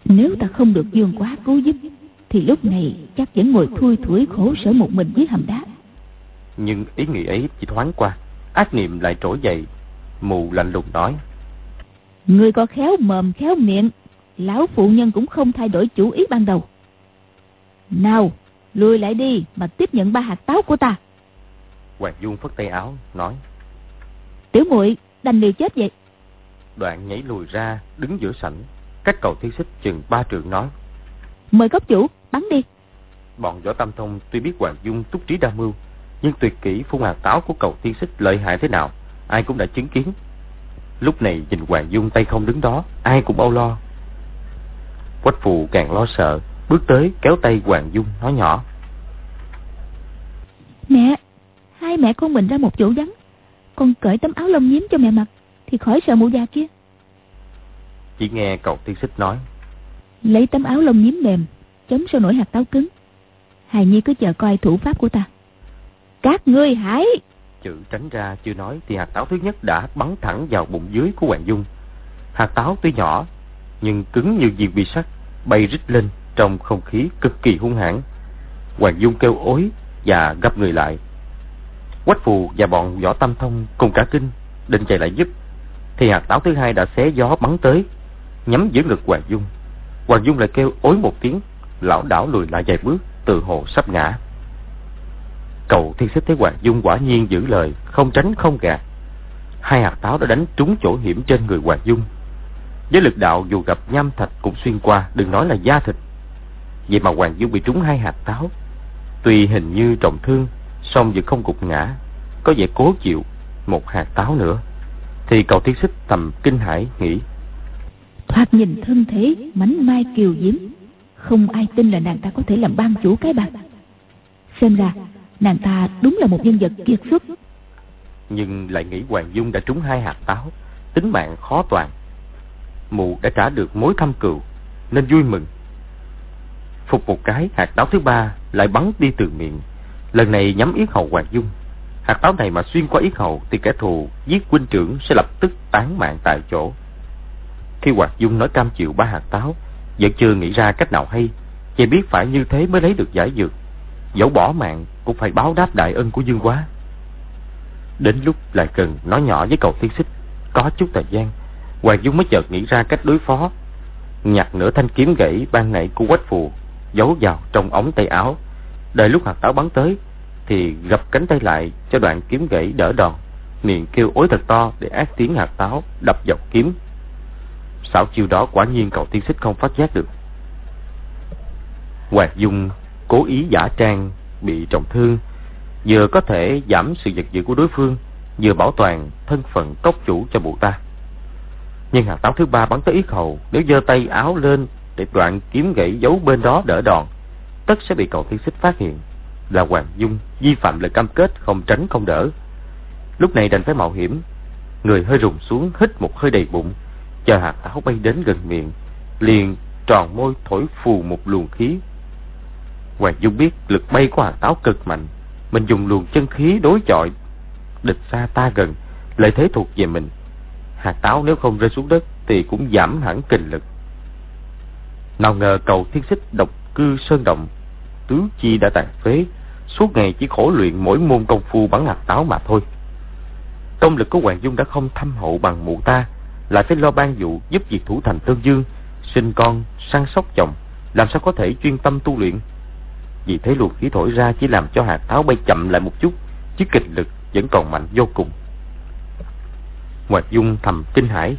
Nếu ta không được dương quá cứu giúp Thì lúc này chắc vẫn ngồi thui thủi khổ sở một mình dưới hầm đá. Nhưng ý nghĩ ấy chỉ thoáng qua Ác niệm lại trỗi dậy. Mù lạnh lùng nói Người có khéo mồm khéo miệng Lão phụ nhân cũng không thay đổi chủ ý ban đầu. Nào Lùi lại đi mà tiếp nhận ba hạt táo của ta. Hoàng Dung phất tay áo nói Tiểu muội đành liều chết vậy. Đoạn nhảy lùi ra đứng giữa sảnh Cách cầu thiên xích chừng ba trượng nói. Mời cốc chủ bắn đi. Bọn võ tam thông tuy biết Hoàng Dung túc trí đa mưu Nhưng tuyệt kỹ phun hạt táo của cầu thiên xích lợi hại thế nào Ai cũng đã chứng kiến. Lúc này nhìn Hoàng Dung tay không đứng đó Ai cũng âu lo. Quách phù càng lo sợ Bước tới kéo tay Hoàng Dung nói nhỏ. Mẹ Hai mẹ con mình ra một chỗ vắng. Con cởi tấm áo lông nhím cho mẹ mặc Thì khỏi sợ mụ già kia Chỉ nghe cậu tiên xích nói. Lấy tấm áo lông nhím mềm Chống sao nổi hạt táo cứng. Hài Nhi cứ chờ coi thủ pháp của ta. Các ngươi hãy! Chữ tránh ra chưa nói Thì hạt táo thứ nhất đã bắn thẳng vào bụng dưới của Hoàng Dung. Hạt táo tuy nhỏ Nhưng cứng như viên bi sắt Bay rít lên trong không khí cực kỳ hung hãn. Hoàng Dung kêu ối Và gấp người lại. Quách phù và bọn võ tâm thông cùng cả kinh định chạy lại giúp thì hạt táo thứ hai đã xé gió bắn tới nhắm giữa ngực hoàng dung. Hoàng dung lại kêu ối một tiếng, lão đảo lùi lại vài bước, từ hồ sắp ngã. Cầu thiên xích thấy hoàng dung quả nhiên giữ lời, không tránh không gạt. Hai hạt táo đã đánh trúng chỗ hiểm trên người hoàng dung. Với lực đạo dù gặp nham thạch cũng xuyên qua, đừng nói là da thịt. Vậy mà hoàng dung bị trúng hai hạt táo. Tuy hình như trọng thương, song vẫn không gục ngã, có vẻ cố chịu một hạt táo nữa. Thì cầu thiên xích thầm kinh hãi, nghĩ thoạt nhìn thân thế, mánh mai kiều diễm. Không ai tin là nàng ta có thể làm ban chủ cái bạc. Xem ra, nàng ta đúng là một nhân vật kiệt xuất. Nhưng lại nghĩ hoàng dung đã trúng hai hạt táo, tính mạng khó toàn. Mụ đã trả được mối thăm cừu, nên vui mừng. Phục một cái, hạt táo thứ ba lại bắn đi từ miệng. Lần này nhắm yết hầu hoàng dung. Hạt táo này mà xuyên qua yết hầu thì kẻ thù giết huynh trưởng sẽ lập tức tán mạng tại chỗ khi hoàng dung nói cam chịu ba hạt táo, vẫn chưa nghĩ ra cách nào hay, chỉ biết phải như thế mới lấy được giải dược. Dẫu bỏ mạng, cũng phải báo đáp đại ân của dương quá. Đến lúc lại cần nói nhỏ với cầu tiên xích, có chút thời gian hoàng dung mới chợt nghĩ ra cách đối phó. Nhặt nửa thanh kiếm gãy ban nãy của quách phù, giấu vào trong ống tay áo. Đợi lúc hạt táo bắn tới, thì gập cánh tay lại cho đoạn kiếm gãy đỡ đòn. Miệng kêu ối thật to để ác tiếng hạt táo đập dọc kiếm xảo chiêu đó quả nhiên cậu tiên xích không phát giác được. Hoàng Dung cố ý giả trang bị trọng thương vừa có thể giảm sự giật dữ của đối phương vừa bảo toàn thân phận cốc chủ cho bộ ta. Nhưng hạt táo thứ ba bắn tới yết hầu, nếu giơ tay áo lên để đoạn kiếm gãy giấu bên đó đỡ đòn, tất sẽ bị cậu tiên xích phát hiện. Là Hoàng Dung vi phạm lời cam kết không tránh không đỡ. Lúc này đành phải mạo hiểm, người hơi rùng xuống hít một hơi đầy bụng, chờ hạt táo bay đến gần miệng, liền tròn môi thổi phù một luồng khí. Hoàng Dung biết lực bay của hạt táo cực mạnh, mình dùng luồng chân khí đối chọi, địch xa ta gần, lợi thế thuộc về mình. Hạt táo nếu không rơi xuống đất thì cũng giảm hẳn kình lực. Nào ngờ cầu thiên xích độc cư sơn động, tứ chi đã tàn phế, suốt ngày chỉ khổ luyện mỗi môn công phu bắn hạt táo mà thôi. Công lực của Hoàng Dung đã không thâm hậu bằng mụ ta, lại phải lo ban vụ giúp việc thủ thành Tương Dương, sinh con, săn sóc chồng, làm sao có thể chuyên tâm tu luyện. Vì thế luồng khí thổi ra chỉ làm cho hạt táo bay chậm lại một chút, chứ kịch lực vẫn còn mạnh vô cùng. ngoài Dung thầm kinh hãi.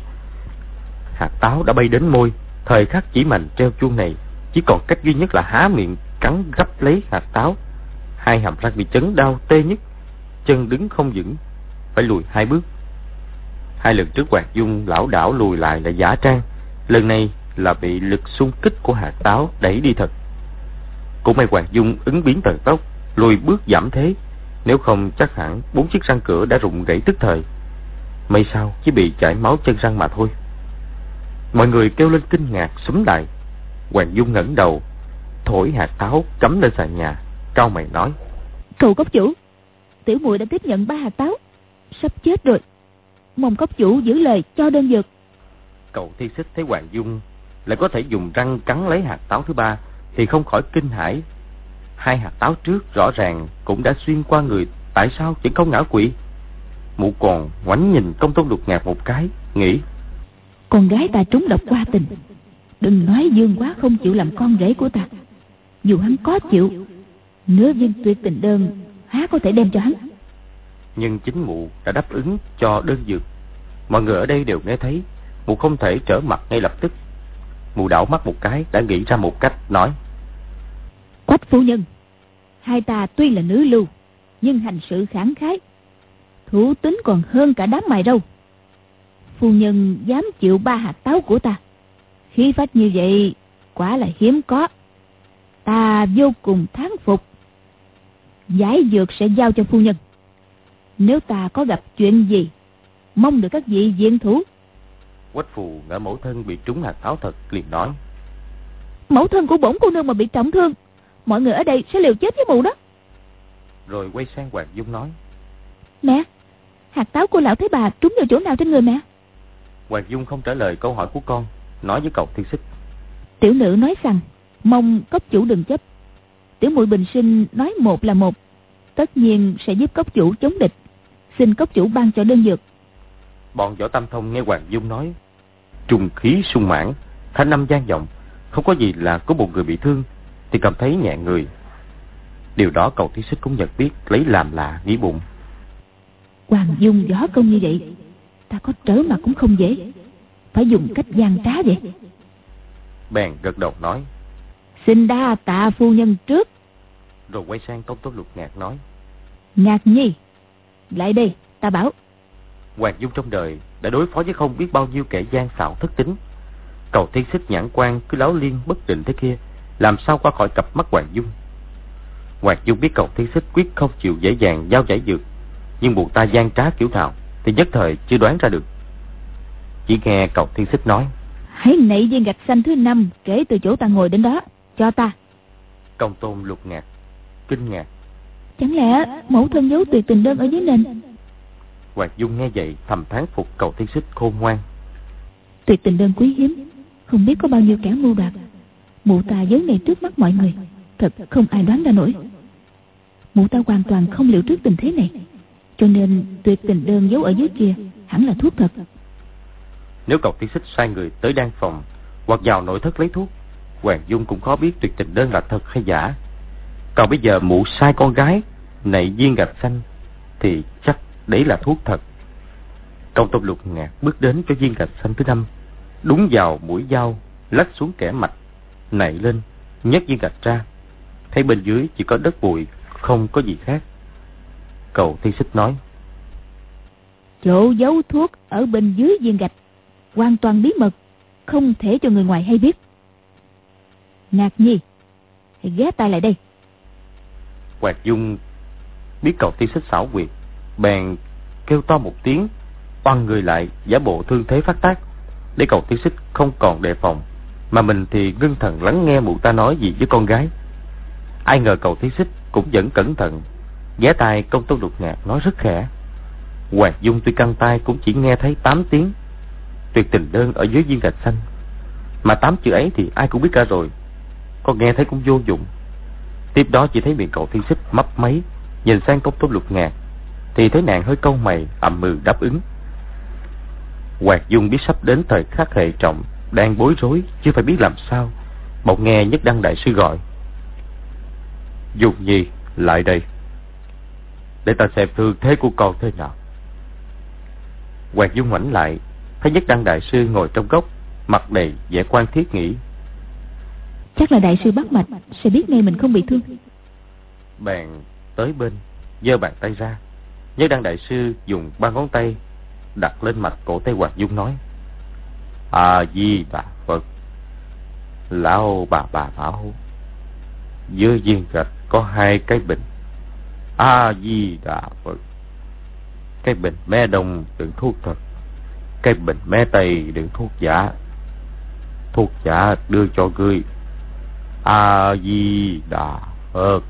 Hạt táo đã bay đến môi, thời khắc chỉ mảnh treo chuông này, chỉ còn cách duy nhất là há miệng cắn gấp lấy hạt táo. Hai hàm răng bị chấn đau tê nhất, chân đứng không vững, phải lùi hai bước. Hai lần trước Hoàng Dung lão đảo lùi lại là giả trang, lần này là bị lực xung kích của hạt táo đẩy đi thật. Cũng may Hoàng Dung ứng biến thần tốc, lùi bước giảm thế, nếu không chắc hẳn bốn chiếc răng cửa đã rụng gãy tức thời. May sao chỉ bị chảy máu chân răng mà thôi. Mọi người kêu lên kinh ngạc súng lại. Hoàng Dung ngẩng đầu, thổi hạt táo cắm lên sàn nhà, cao mày nói: "Cầu cốc chủ, tiểu muội đã tiếp nhận ba hạt táo, sắp chết rồi. Mong cốc chủ giữ lời cho đơn dược." Cậu thi xích thấy Hoàng Dung lại có thể dùng răng cắn lấy hạt táo thứ ba thì không khỏi kinh hãi. Hai hạt táo trước rõ ràng cũng đã xuyên qua người, tại sao chỉ không ngã quỵ? Mụ còn ngoảnh nhìn công tôn lục ngạc một cái, nghĩ. Con gái ta trúng độc qua tình. Đừng nói dương quá không chịu làm con rể của ta. Dù hắn có chịu, nửa viên tuyệt tình đơn há có thể đem cho hắn. Nhưng chính mụ đã đáp ứng cho đơn dược. Mọi người ở đây đều nghe thấy, mụ không thể trở mặt ngay lập tức. Mụ đảo mắt một cái đã nghĩ ra một cách nói. Quách phu nhân, hai ta tuy là nữ lưu, nhưng hành sự khẳng khái. Thủ tính còn hơn cả đám mày đâu. Phu nhân dám chịu ba hạt táo của ta. Khí phách như vậy quả là hiếm có. Ta vô cùng thán phục. Giải dược sẽ giao cho phu nhân. Nếu ta có gặp chuyện gì, mong được các vị diện thủ. Quách phù ngỡ mẫu thân bị trúng hạt táo thật liền nói. Mẫu thân của bổn cô nương mà bị trọng thương, mọi người ở đây sẽ liều chết với mụ đó. Rồi quay sang Hoàng Dung nói. Mẹ, hạt táo của lão thấy bà trúng vào chỗ nào trên người mẹ? Hoàng Dung không trả lời câu hỏi của con, nói với cậu thiên xích. Tiểu nữ nói rằng, mong cấp chủ đừng chấp. Tiểu muội bình sinh nói một là một, tất nhiên sẽ giúp cấp chủ chống địch. Xin cấp chủ ban cho đơn dược. Bọn võ tam thông nghe Hoàng Dung nói, trùng khí sung mãn, thanh âm gian vọng, không có gì là có một người bị thương, thì cảm thấy nhẹ người. Điều đó cậu thí xích cũng nhận biết, lấy làm lạ, nghĩ bụng. Hoàng Dung võ công như vậy, ta có trở mặt cũng không dễ. Phải dùng cách gian trá vậy. Bèn gật đầu nói. Xin đa tạ phu nhân trước. Rồi quay sang công tố lục ngạc nói. Ngạc nhi, lại đây, ta bảo. Hoàng Dung trong đời đã đối phó với không biết bao nhiêu kẻ gian xạo thất tính. Cầu thiên xích nhãn quan cứ láo liên bất định thế kia, làm sao qua khỏi cặp mắt Hoàng Dung. Hoàng Dung biết cầu thiên xích quyết không chịu dễ dàng giao giải dược, nhưng buộc ta gian trá kiểu nào thì nhất thời chưa đoán ra được. Chỉ nghe cầu thiên xích nói. Hãy nảy viên gạch xanh thứ năm kể từ chỗ ta ngồi đến đó, cho ta. Công tôn lục ngạc, kinh ngạc. Chẳng lẽ mẫu thân giấu tuyệt tình đơn ở dưới nền? Hoàng Dung nghe vậy thầm thán phục cầu thiên xích khôn ngoan. Tuyệt tình đơn quý hiếm, không biết có bao nhiêu kẻ mưu đoạt. Mụ ta giấu này trước mắt mọi người, thật không ai đoán ra nổi. Mụ ta hoàn toàn không liệu trước tình thế này, cho nên tuyệt tình đơn giấu ở dưới kia hẳn là thuốc thật. Nếu cầu thiên xích sai người tới đan phòng hoặc vào nội thất lấy thuốc, Hoàng Dung cũng khó biết tuyệt tình đơn là thật hay giả. Còn bây giờ mụ sai con gái nảy viên gạch xanh thì chắc đấy là thuốc thật. Công tôn lục ngạc bước đến cho viên gạch xanh thứ năm, đúng vào mũi dao, lách xuống kẻ mạch, nảy lên, nhấc viên gạch ra. Thấy bên dưới chỉ có đất bụi, không có gì khác. Cầu thi xích nói. Chỗ giấu thuốc ở bên dưới viên gạch. Hoàn toàn bí mật Không thể cho người ngoài hay biết Ngạc nhi Hãy ghé tay lại đây Hoàng Dung biết cầu tiên xích xảo quyệt, Bèn kêu to một tiếng, Oan người lại giả bộ thương thế phát tác, Để cầu tiên xích không còn đề phòng. Mà mình thì ngưng thần lắng nghe mụ ta nói gì với con gái. Ai ngờ cầu tiên xích cũng vẫn cẩn thận, ghé tai công tôn lục ngạc nói rất khẽ. Hoàng Dung tuy căng tay cũng chỉ nghe thấy 8 tiếng, Tuyệt tình đơn ở dưới viên gạch xanh. Mà tám chữ ấy thì ai cũng biết cả rồi Con nghe thấy cũng vô dụng. Tiếp đó chỉ thấy miệng cậu thiên xích, mấp máy. Nhìn sang công tôn lục ngạc Thì thấy nàng hơi câu mày ậm mừ đáp ứng. Hoạt Dung biết sắp đến thời khắc hệ trọng, Đang bối rối chưa phải biết làm sao. Bỗng nghe nhất đăng đại sư gọi. Dung nhi, lại đây. Để ta xem thương thế của con thế nào. Hoàng Dung ngoảnh lại, Thấy nhất đăng đại sư ngồi trong góc, Mặt đầy vẻ quan thiết nghĩ. Chắc là đại sư bắt mạch Sẽ biết ngay mình không bị thương. Bèn tới bên, giơ bàn tay ra. Nhất đăng đại sư dùng ba ngón tay Đặt lên mặt cổ tay Hoàng Dung nói, A-di-đà Phật Lão bà bà bảo Dưới viên gạch có hai cái bình. A-di-đà Phật, Cái bình me đông đựng thuốc thật, Cái bình me tây đựng thuốc giả. Thuốc giả đưa cho ngươi. A-di-đà Phật.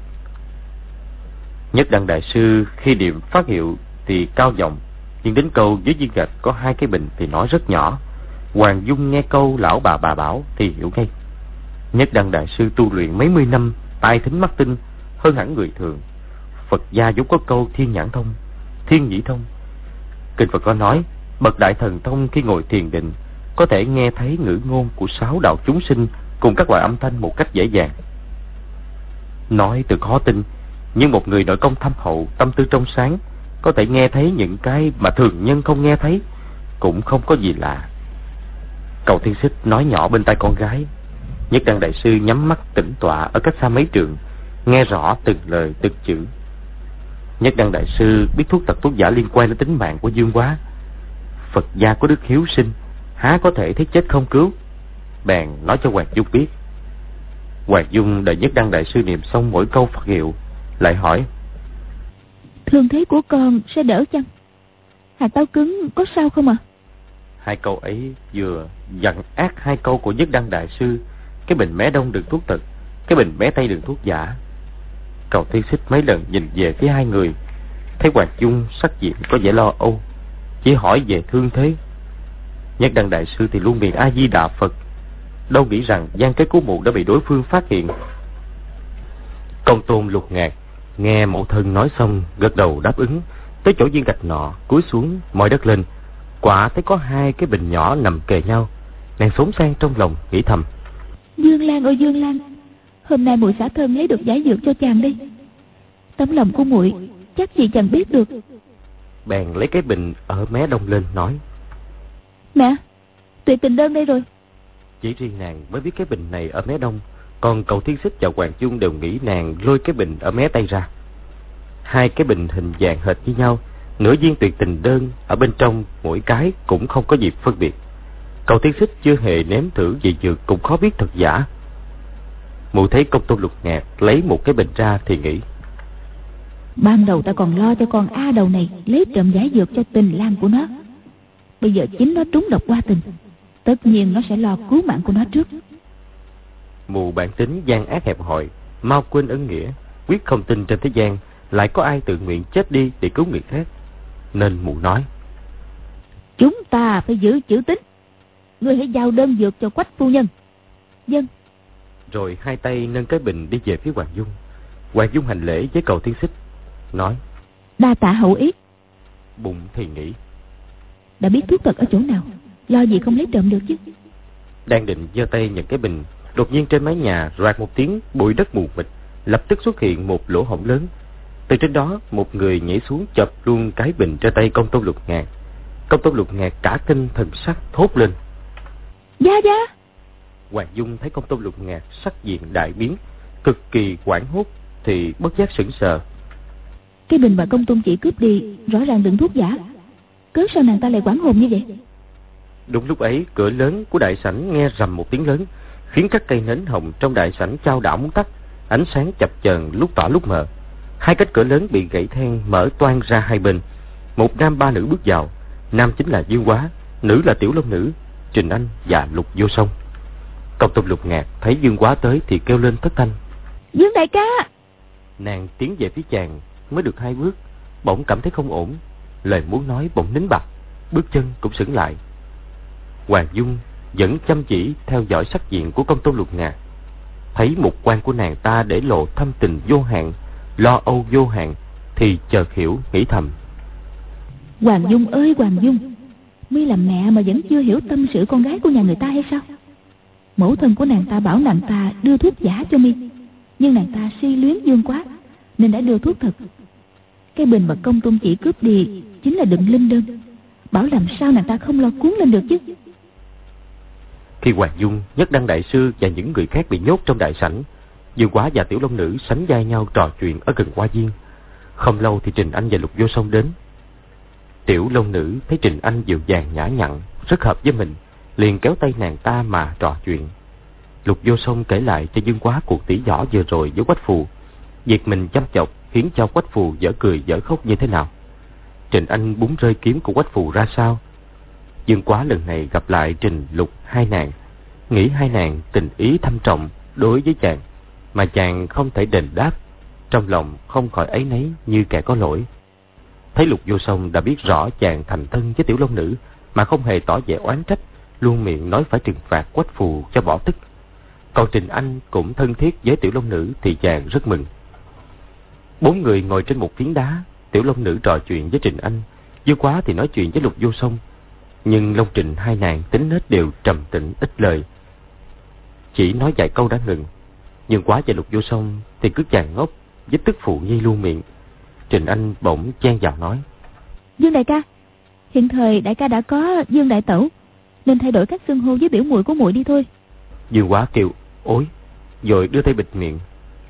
Nhất đăng đại sư khi niệm phát hiệu thì cao giọng, Nhưng đến câu dưới viên gạch có hai cái bình thì nói rất nhỏ. Hoàng Dung nghe câu lão bà bà bảo thì hiểu ngay. Nhất đăng đại sư tu luyện mấy mươi năm, Tai thính mắt tinh, hơn hẳn người thường. Phật gia vốn có câu thiên nhãn thông, Thiên nhĩ thông. Kinh Phật có nói, Bậc đại thần thông khi ngồi thiền định, Có thể nghe thấy ngữ ngôn của sáu đạo chúng sinh Cùng các loại âm thanh một cách dễ dàng. Nói từ khó tin, Nhưng một người nội công thâm hậu, Tâm tư trong sáng, Có thể nghe thấy những cái mà thường nhân không nghe thấy, Cũng không có gì lạ. Cầu thiên xích nói nhỏ bên tai con gái, Nhất đăng đại sư nhắm mắt tĩnh tọa Ở cách xa mấy trường, Nghe rõ từng lời, từng chữ. Nhất đăng đại sư biết thuốc tật thuốc giả liên quan đến tính mạng của Dương Quá Phật gia có đức hiếu sinh, Há có thể thấy chết không cứu? Bèn nói cho Hoàng Dung biết. Hoàng Dung đợi nhất đăng đại sư niệm xong mỗi câu Phật hiệu Lại hỏi Thương thế của con sẽ đỡ chăng? Hạt tao cứng có sao không ạ? À? Hai câu ấy vừa dặn ác hai câu của nhất đăng đại sư. Cái bình mé đông đựng thuốc tật Cái bình mé tây đựng thuốc giả. Cầu tiên xích mấy lần nhìn về phía hai người Thấy Hoàng Dung sắc diện có vẻ lo âu Chỉ hỏi về thương thế. Nhất đăng đại sư thì luôn miệng A-di-đà Phật Đâu nghĩ rằng gian kế của mụ đã bị đối phương phát hiện. Công tôn lục ngạc Nghe mẫu thân nói xong Gật đầu đáp ứng. Tới chỗ viên gạch nọ Cúi xuống moi đất lên. Quả thấy có hai cái bình nhỏ nằm kề nhau. Nàng xốn sang trong lòng nghĩ thầm. Dương Lan ơi Dương Lan Hôm nay muội xả thân lấy được giải dược cho chàng đi. Tấm lòng của muội Chắc gì chàng biết được. Bèn lấy cái bình ở mé đông lên nói. Mẹ Tuyệt tình đơn đây rồi chỉ riêng nàng mới biết cái bình này ở mé đông. Còn cậu thiên xích và Hoàng Chung đều nghĩ nàng lôi cái bình ở mé tay ra. Hai cái bình hình dạng hệt như nhau, Nửa viên tuyệt tình đơn Ở bên trong, mỗi cái cũng không có gì phân biệt. Cậu thiên xích chưa hề nếm thử về dược Cũng khó biết thật giả. Mụ thấy công tôn lục ngạc lấy một cái bình ra thì nghĩ, Ban đầu ta còn lo cho con A đầu này, Lấy trộm giải dược cho tình lang của nó. Bây giờ chính nó trúng độc qua tình. Tất nhiên nó sẽ lo cứu mạng của nó trước. Mụ bản tính gian ác hẹp hòi Mau quên ân nghĩa Quyết không tin trên thế gian Lại có ai tự nguyện chết đi để cứu người khác? Nên mụ nói. Chúng ta phải giữ chữ tín. Ngươi hãy giao đơn dược cho quách phu nhân. Dân. Rồi hai tay nâng cái bình đi về phía Hoàng Dung. Hoàng Dung hành lễ với cầu tiên xích Nói. Đa tạ hậu ý. Bụng thì nghĩ Đã biết thuốc tật ở chỗ nào Lo gì không lấy trộm được chứ? Đang định giơ tay nhận cái bình Đột nhiên trên mái nhà roạt một tiếng bụi đất mù mịt Lập tức xuất hiện một lỗ hổng lớn. Từ trên đó một người nhảy xuống chập luôn cái bình trên tay công tôn lục ngạc. Công tôn lục ngạc cả kinh thần sắc thốt lên. Gia Gia! Hoàng Dung thấy công tôn lục ngạc sắc diện đại biến Cực kỳ quảng hốt Thì bất giác sững sờ. Cái bình mà công tôn chỉ cướp đi Rõ ràng đựng thuốc giả. Cớ sao nàng ta lại quảng hồn như vậy Đúng lúc ấy, cửa lớn của đại sảnh nghe rầm một tiếng lớn, khiến các cây nến hồng trong đại sảnh trao đảo muốn tắt, ánh sáng chập chờn lúc tỏ lúc mờ. Hai cánh cửa lớn bị gãy then mở toang ra hai bên. Một nam ba nữ bước vào, nam chính là Dương Quá, nữ là Tiểu Long Nữ, Trình Anh và Lục Vô Sông. Công tôn lục ngạc thấy Dương Quá tới thì kêu lên thất thanh. Dương đại ca! Nàng tiến về phía chàng mới được hai bước, bỗng cảm thấy không ổn. Lời muốn nói bỗng nín bặt, bước chân cũng sững lại. Hoàng Dung vẫn chăm chỉ theo dõi sắc diện của công tôn lục ngạc. Thấy một quan của nàng ta để lộ thâm tình vô hạn, lo âu vô hạn, thì chợt hiểu, nghĩ thầm. Hoàng Dung ơi Hoàng Dung, mi là mẹ mà vẫn chưa hiểu tâm sự con gái của nhà người ta hay sao? Mẫu thân của nàng ta bảo nàng ta đưa thuốc giả cho mi Nhưng nàng ta si luyến dương quá Nên đã đưa thuốc thật Cái bình mà công tôn chỉ cướp đi Chính là đựng linh đơn Bảo làm sao nàng ta không lo cuốn lên được chứ khi Hoàng Dung, Nhất Đăng Đại Sư và những người khác bị nhốt trong đại sảnh Dương Quá và Tiểu Long Nữ sánh vai nhau trò chuyện ở gần hoa viên Không lâu thì Trình Anh và Lục Vô Sông đến Tiểu Long Nữ thấy Trình Anh dịu dàng nhã nhặn Rất hợp với mình liền kéo tay nàng ta mà trò chuyện. Lục vô sông kể lại cho Dương Quá cuộc tỷ võ vừa rồi với Quách Phù. Việc mình chăm chọc khiến cho Quách Phù dở cười dở khóc như thế nào. Trình Anh búng rơi kiếm của Quách Phù ra sao. Dương Quá lần này gặp lại Trình Lục hai nàng. Nghĩ hai nàng tình ý thâm trọng đối với chàng. Mà chàng không thể đền đáp. Trong lòng không khỏi ấy nấy như kẻ có lỗi. Thấy Lục Vô Sông đã biết rõ chàng thành thân với tiểu long nữ mà không hề tỏ vẻ oán trách luôn miệng nói phải trừng phạt quách phù cho bỏ tức. Còn Trình Anh cũng thân thiết với Tiểu Long Nữ thì chàng rất mừng. Bốn người ngồi trên một phiến đá, Tiểu Long Nữ trò chuyện với Trình Anh, dư quá thì nói chuyện với Lục Vô Sông. Nhưng Long Trình hai nàng tính nết đều trầm tĩnh ít lời. Chỉ nói vài câu đã ngừng, nhưng quá và Lục Vô Sông thì cứ chàng ngốc, với tức phụ nhi luôn miệng. Trình Anh bỗng chen vào nói. Dương đại ca, hiện thời đại ca đã có Dương đại tẩu, nên thay đổi cách xưng hô với biểu muội của muội đi thôi dương quá kêu ối rồi đưa tay bịt miệng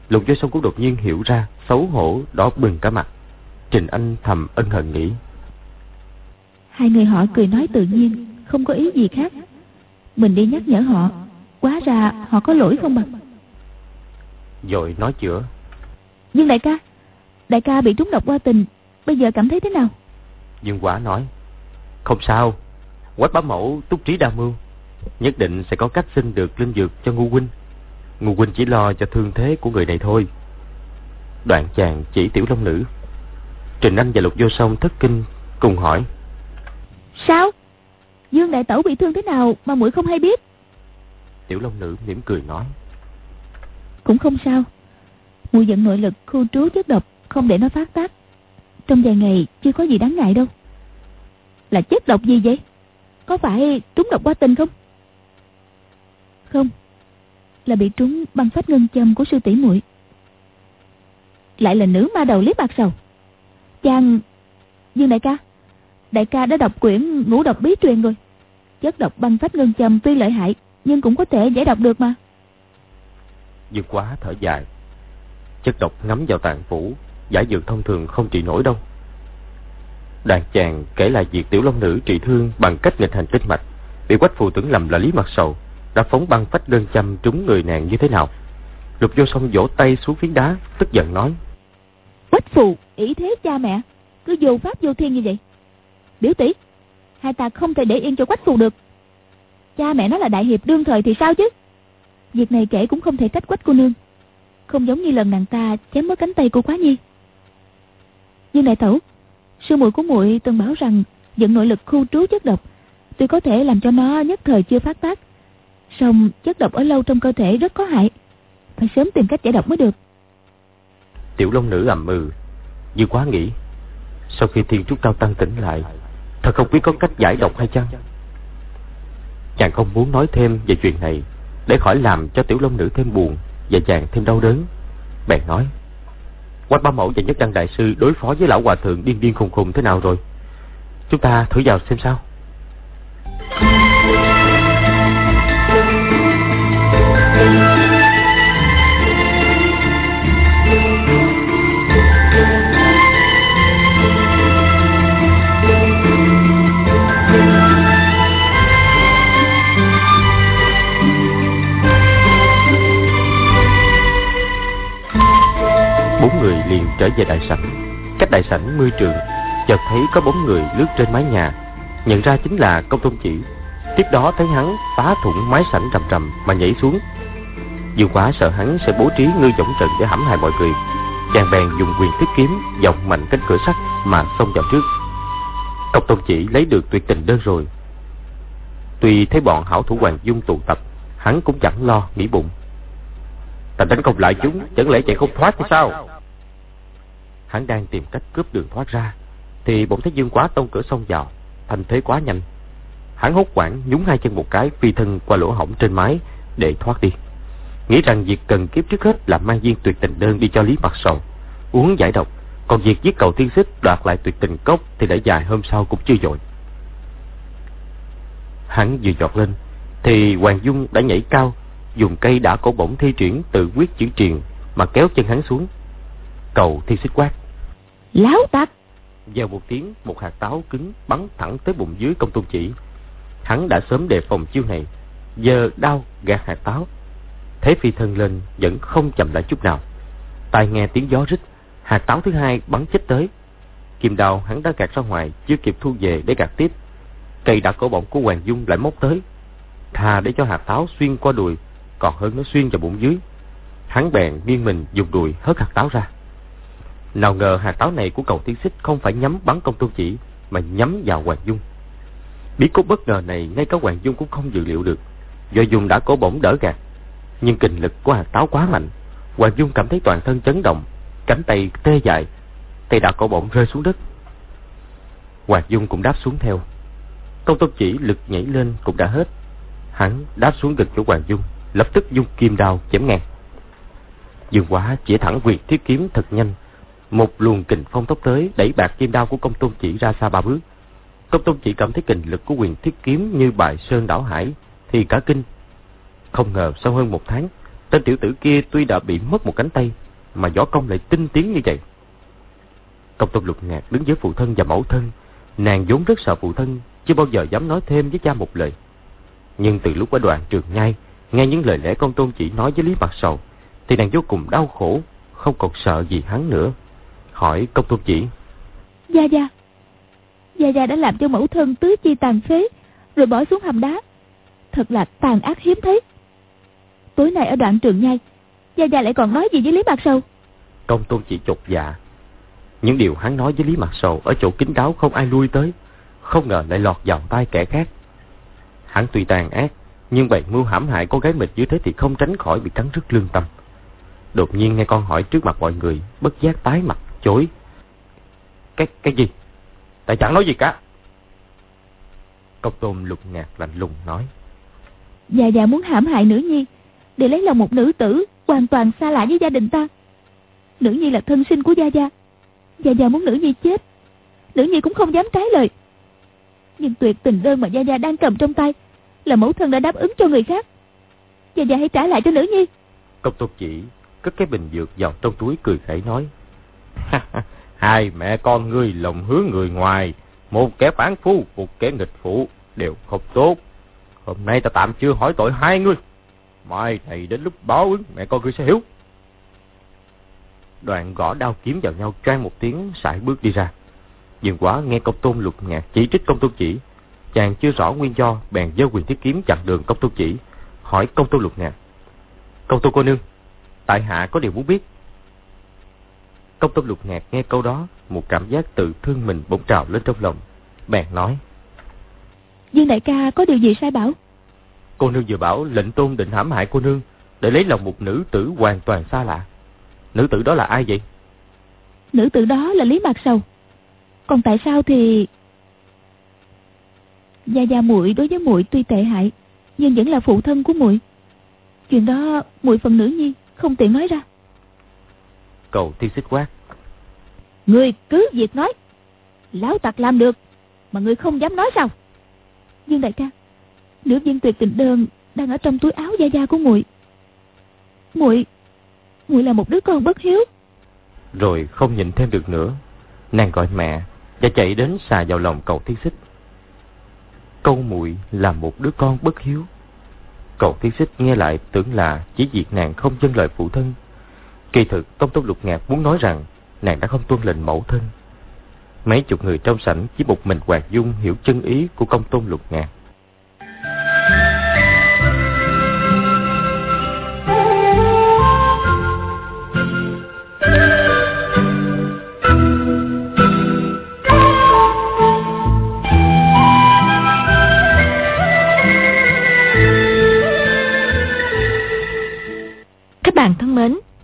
lục vô sông cũng đột nhiên hiểu ra xấu hổ đỏ bừng cả mặt trình anh thầm ân hận nghĩ hai người họ cười nói tự nhiên không có ý gì khác. Mình đi nhắc nhở họ quá ra họ có lỗi không bằng. Rồi nói chữa. Dương đại ca đại ca bị trúng độc qua tình bây giờ cảm thấy thế nào? Dương quả nói không sao. Quách bá mẫu túc trí đa mưu Nhất định sẽ có cách xin được linh dược cho ngu huynh. Ngu huynh chỉ lo cho thương thế của người này thôi. Đoạn chàng chỉ tiểu long nữ. Trình Anh và Lục Vô Song thất kinh cùng hỏi Sao? Dương Đại Tẩu bị thương thế nào mà muội không hay biết? Tiểu Long Nữ mỉm cười nói. Cũng không sao. Muội dẫn nội lực khu trú chất độc Không để nó phát tác. Trong vài ngày chưa có gì đáng ngại đâu. Là chất độc gì vậy? Có phải trúng độc qua tình không? Không. Là bị trúng băng phách ngân châm của sư tỷ muội. Lại là nữ ma đầu liếp bạc sầu. Chàng Dương đại ca Đại ca đã đọc quyển ngũ độc bí truyền rồi Chất độc băng phách ngân châm tuy lợi hại Nhưng cũng có thể giải độc được mà Dương quá thở dài Chất độc ngấm vào tạng phủ Giải dược thông thường không trị nổi đâu Đàn chàng kể lại việc tiểu long nữ trị thương bằng cách nghịch hành kinh mạch, bị quách phù tưởng lầm là Lý Mặt Sầu, đã phóng băng phách đơn châm trúng người nàng như thế nào. Lục vô song vỗ tay xuống phiến đá, tức giận nói. Quách phù, ý thế cha mẹ, cứ vô pháp vô thiên như vậy. Biểu tỷ, hai ta không thể để yên cho quách phù được. Cha mẹ nó là đại hiệp đương thời thì sao chứ? Việc này kể cũng không thể trách quách cô nương. Không giống như lần nàng ta chém mất cánh tay của quá nhi. Nhưng đại tẩu, sư muội của muội từng bảo rằng dẫn nội lực khu trú chất độc tuy có thể làm cho nó nhất thời chưa phát tác song chất độc ở lâu trong cơ thể rất có hại phải sớm tìm cách giải độc mới được tiểu long nữ ầm ừ như quá nghĩ sau khi thiên trúc cao tăng tỉnh lại thật không biết có cách giải độc hay chăng chàng không muốn nói thêm về chuyện này, để khỏi làm cho tiểu long nữ thêm buồn và chàng thêm đau đớn bèn nói, Quách Ba Mẫu và Nhất Đăng Đại Sư đối phó với lão hòa thượng điên điên khùng khùng thế nào rồi? Chúng ta thử vào xem sao. Liền trở về đại sảnh. Cách đại sảnh mươi trường, chợt thấy có bóng người lướt trên mái nhà. Nhận ra chính là công tôn chỉ. Tiếp đó thấy hắn phá thủng mái sảnh rầm rầm mà nhảy xuống. Dương quá sợ hắn sẽ bố trí ngư dõng trận để hãm hại mọi người. Chàng bèn dùng quyền thiết kiếm dọc mạnh cánh cửa sắt mà xông vào trước. Công tôn chỉ lấy được tuyệt tình đơn rồi. Tuy thấy bọn hảo thủ hoàng dung tụ tập, hắn cũng chẳng lo nghĩ bụng. Ta đánh không lại chúng, chẳng lẽ chạy không thoát hay sao? Hắn đang tìm cách cướp đường thoát ra, thì bỗng thấy Dương Quá tông cửa xông vào, thành thế quá nhanh. Hắn hốt quảng nhúng hai chân một cái phi thân qua lỗ hổng trên mái để thoát đi. Nghĩ rằng việc cần kiếp trước hết là mang viên tuyệt tình đơn đi cho Lý Mặt Sầu, uống giải độc, còn việc giết cầu thiên xích đoạt lại tuyệt tình cốc thì để dài hôm sau cũng chưa dội. Hắn vừa giọt lên, thì Hoàng Dung đã nhảy cao, dùng cây đã cổ bổng thi triển tự quyết chữ triền mà kéo chân hắn xuống. Cầu thiên xích quát. Láo tặc! Vào một tiếng, một hạt táo cứng bắn thẳng tới bụng dưới công tôn chỉ. Hắn đã sớm đề phòng chiêu này, giờ đau gạt hạt táo. Thế phi thân lên vẫn không chậm lại chút nào. Tai nghe tiếng gió rít, hạt táo thứ hai bắn chết tới. Kim đào hắn đã gạt ra ngoài, chưa kịp thu về để gạt tiếp. Cây đã cổ bổng của Hoàng Dung lại móc tới. Thà để cho hạt táo xuyên qua đùi, còn hơn nó xuyên vào bụng dưới. Hắn bèn nghiêng mình dùng đùi hớt hạt táo ra. Nào ngờ hạt táo này của cầu thiên xích không phải nhắm bắn công tôn chỉ, mà nhắm vào Hoàng Dung. Bí cốt bất ngờ này ngay cả Hoàng Dung cũng không dự liệu được. Do Dung đã cố bổng đỡ gạt, nhưng kình lực của hạt táo quá mạnh. Hoàng Dung cảm thấy toàn thân chấn động, cánh tay tê dại, tay đã cổ bổng rơi xuống đất. Hoàng Dung cũng đáp xuống theo. Công tôn chỉ lực nhảy lên cũng đã hết. Hắn đáp xuống gần chỗ Hoàng Dung, lập tức dung kim đao chém ngang. Dương quá chỉ thẳng quyền thiết kiếm thật nhanh, một luồng kình phong tốc tới đẩy bạc kim đao của công tôn chỉ ra xa ba bước. Công tôn chỉ cảm thấy kình lực của quyền thiết kiếm như bài sơn đảo hải, thì cả kinh. Không ngờ sau hơn một tháng, tên tiểu tử kia tuy đã bị mất một cánh tay, mà võ công lại tinh tiến như vậy. Công tôn lục ngạc đứng với phụ thân và mẫu thân, nàng vốn rất sợ phụ thân, chưa bao giờ dám nói thêm với cha một lời. Nhưng từ lúc ở đoạn trường nhai, nghe những lời lẽ công tôn chỉ nói với Lý Mặt Sầu, thì nàng vô cùng đau khổ, không còn sợ gì hắn nữa. Hỏi công tôn chỉ. Gia Gia, Gia Gia đã làm cho mẫu thân tứ chi tàn phế, rồi bỏ xuống hầm đá. Thật là tàn ác hiếm thấy. Tối nay ở đoạn trường nhai, Gia Gia lại còn nói gì với Lý Mặt Sầu? Công tôn chỉ chột dạ. Những điều hắn nói với Lý Mặt Sầu ở chỗ kín đáo không ai lui tới, không ngờ lại lọt vào tay kẻ khác. Hắn tuy tàn ác, nhưng bày mưu hãm hại cô gái mình như thế thì không tránh khỏi bị cắn rứt lương tâm. Đột nhiên nghe con hỏi trước mặt mọi người, bất giác tái mặt, chối. Cái, cái gì? Tại chẳng nói gì cả. Công tôn lục ngạc lạnh lùng nói. Già già muốn hãm hại nữ nhi, để lấy lòng một nữ tử hoàn toàn xa lạ với gia đình ta. Nữ nhi là thân sinh của Gia Gia. Gia Gia muốn nữ nhi chết. Nữ nhi cũng không dám trái lời. Nhưng tuyệt tình đơn mà Gia Gia đang cầm trong tay là mẫu thân đã đáp ứng cho người khác. Gia Gia hãy trả lại cho nữ nhi. Công tôn chỉ cất cái bình dược vào trong túi cười khẩy nói. [LAUGHS] Hai mẹ con ngươi lộng hứa người ngoài, một kẻ phản phu, một kẻ nghịch phụ, đều không tốt. Hôm nay ta tạm chưa hỏi tội hai ngươi. Mai này đến lúc báo ứng, mẹ con ngươi sẽ hiểu. Đoạn gõ đao kiếm vào nhau trang một tiếng, sải bước đi ra. Dường quá nghe công tôn lục ngạc chỉ trích công tôn chỉ. Chàng chưa rõ nguyên do, bèn giơ quyền thiết kiếm chặn đường công tôn chỉ. Hỏi công tôn lục ngạc. Công tôn cô nương, tại hạ có điều muốn biết. Công tôn lục ngạc nghe câu đó, một cảm giác tự thương mình bỗng trào lên trong lòng. Bèn nói. Dương đại ca có điều gì sai bảo? Cô nương vừa bảo lệnh tôn định hãm hại cô nương, để lấy lòng một nữ tử hoàn toàn xa lạ. Nữ tử đó là ai vậy? Nữ tử đó là Lý Mạc Sầu. Còn tại sao thì... Gia Gia muội đối với muội tuy tệ hại, nhưng vẫn là phụ thân của muội. Chuyện đó muội phần nữ nhi không tiện nói ra. Cầu tiên xích quát. Người cứ việc nói. Lão tặc làm được, mà người không dám nói sao? Dương đại ca, nữ viên tuyệt tình đơn đang ở trong túi áo Gia Gia của muội. Muội, muội là một đứa con bất hiếu. Rồi không nhìn thêm được nữa, nàng gọi mẹ và chạy đến xà vào lòng cầu tiên xích. Câu muội là một đứa con bất hiếu. Cầu tiên xích nghe lại tưởng là chỉ việc nàng không dân lời phụ thân. Kỳ thực Công Tôn Lục Ngạc muốn nói rằng nàng đã không tuân lệnh mẫu thân. Mấy chục người trong sảnh chỉ một mình Hoàng Dung hiểu chân ý của công tôn lục ngạc.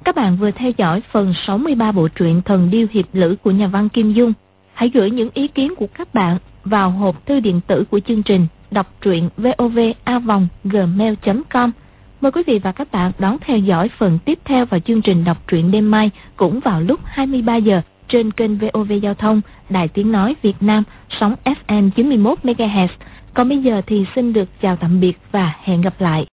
Các bạn vừa theo dõi phần 63 bộ truyện Thần Điêu Hiệp Lữ của nhà văn Kim Dung. Hãy gửi những ý kiến của các bạn vào hộp thư điện tử của chương trình đọc truyện vovavonggmail.com. Mời quý vị và các bạn đón theo dõi phần tiếp theo vào chương trình đọc truyện đêm mai cũng vào lúc 23 giờ trên kênh VOV Giao thông Đài Tiếng Nói Việt Nam, sóng FM 91 MHz. Còn bây giờ thì xin được chào tạm biệt và hẹn gặp lại.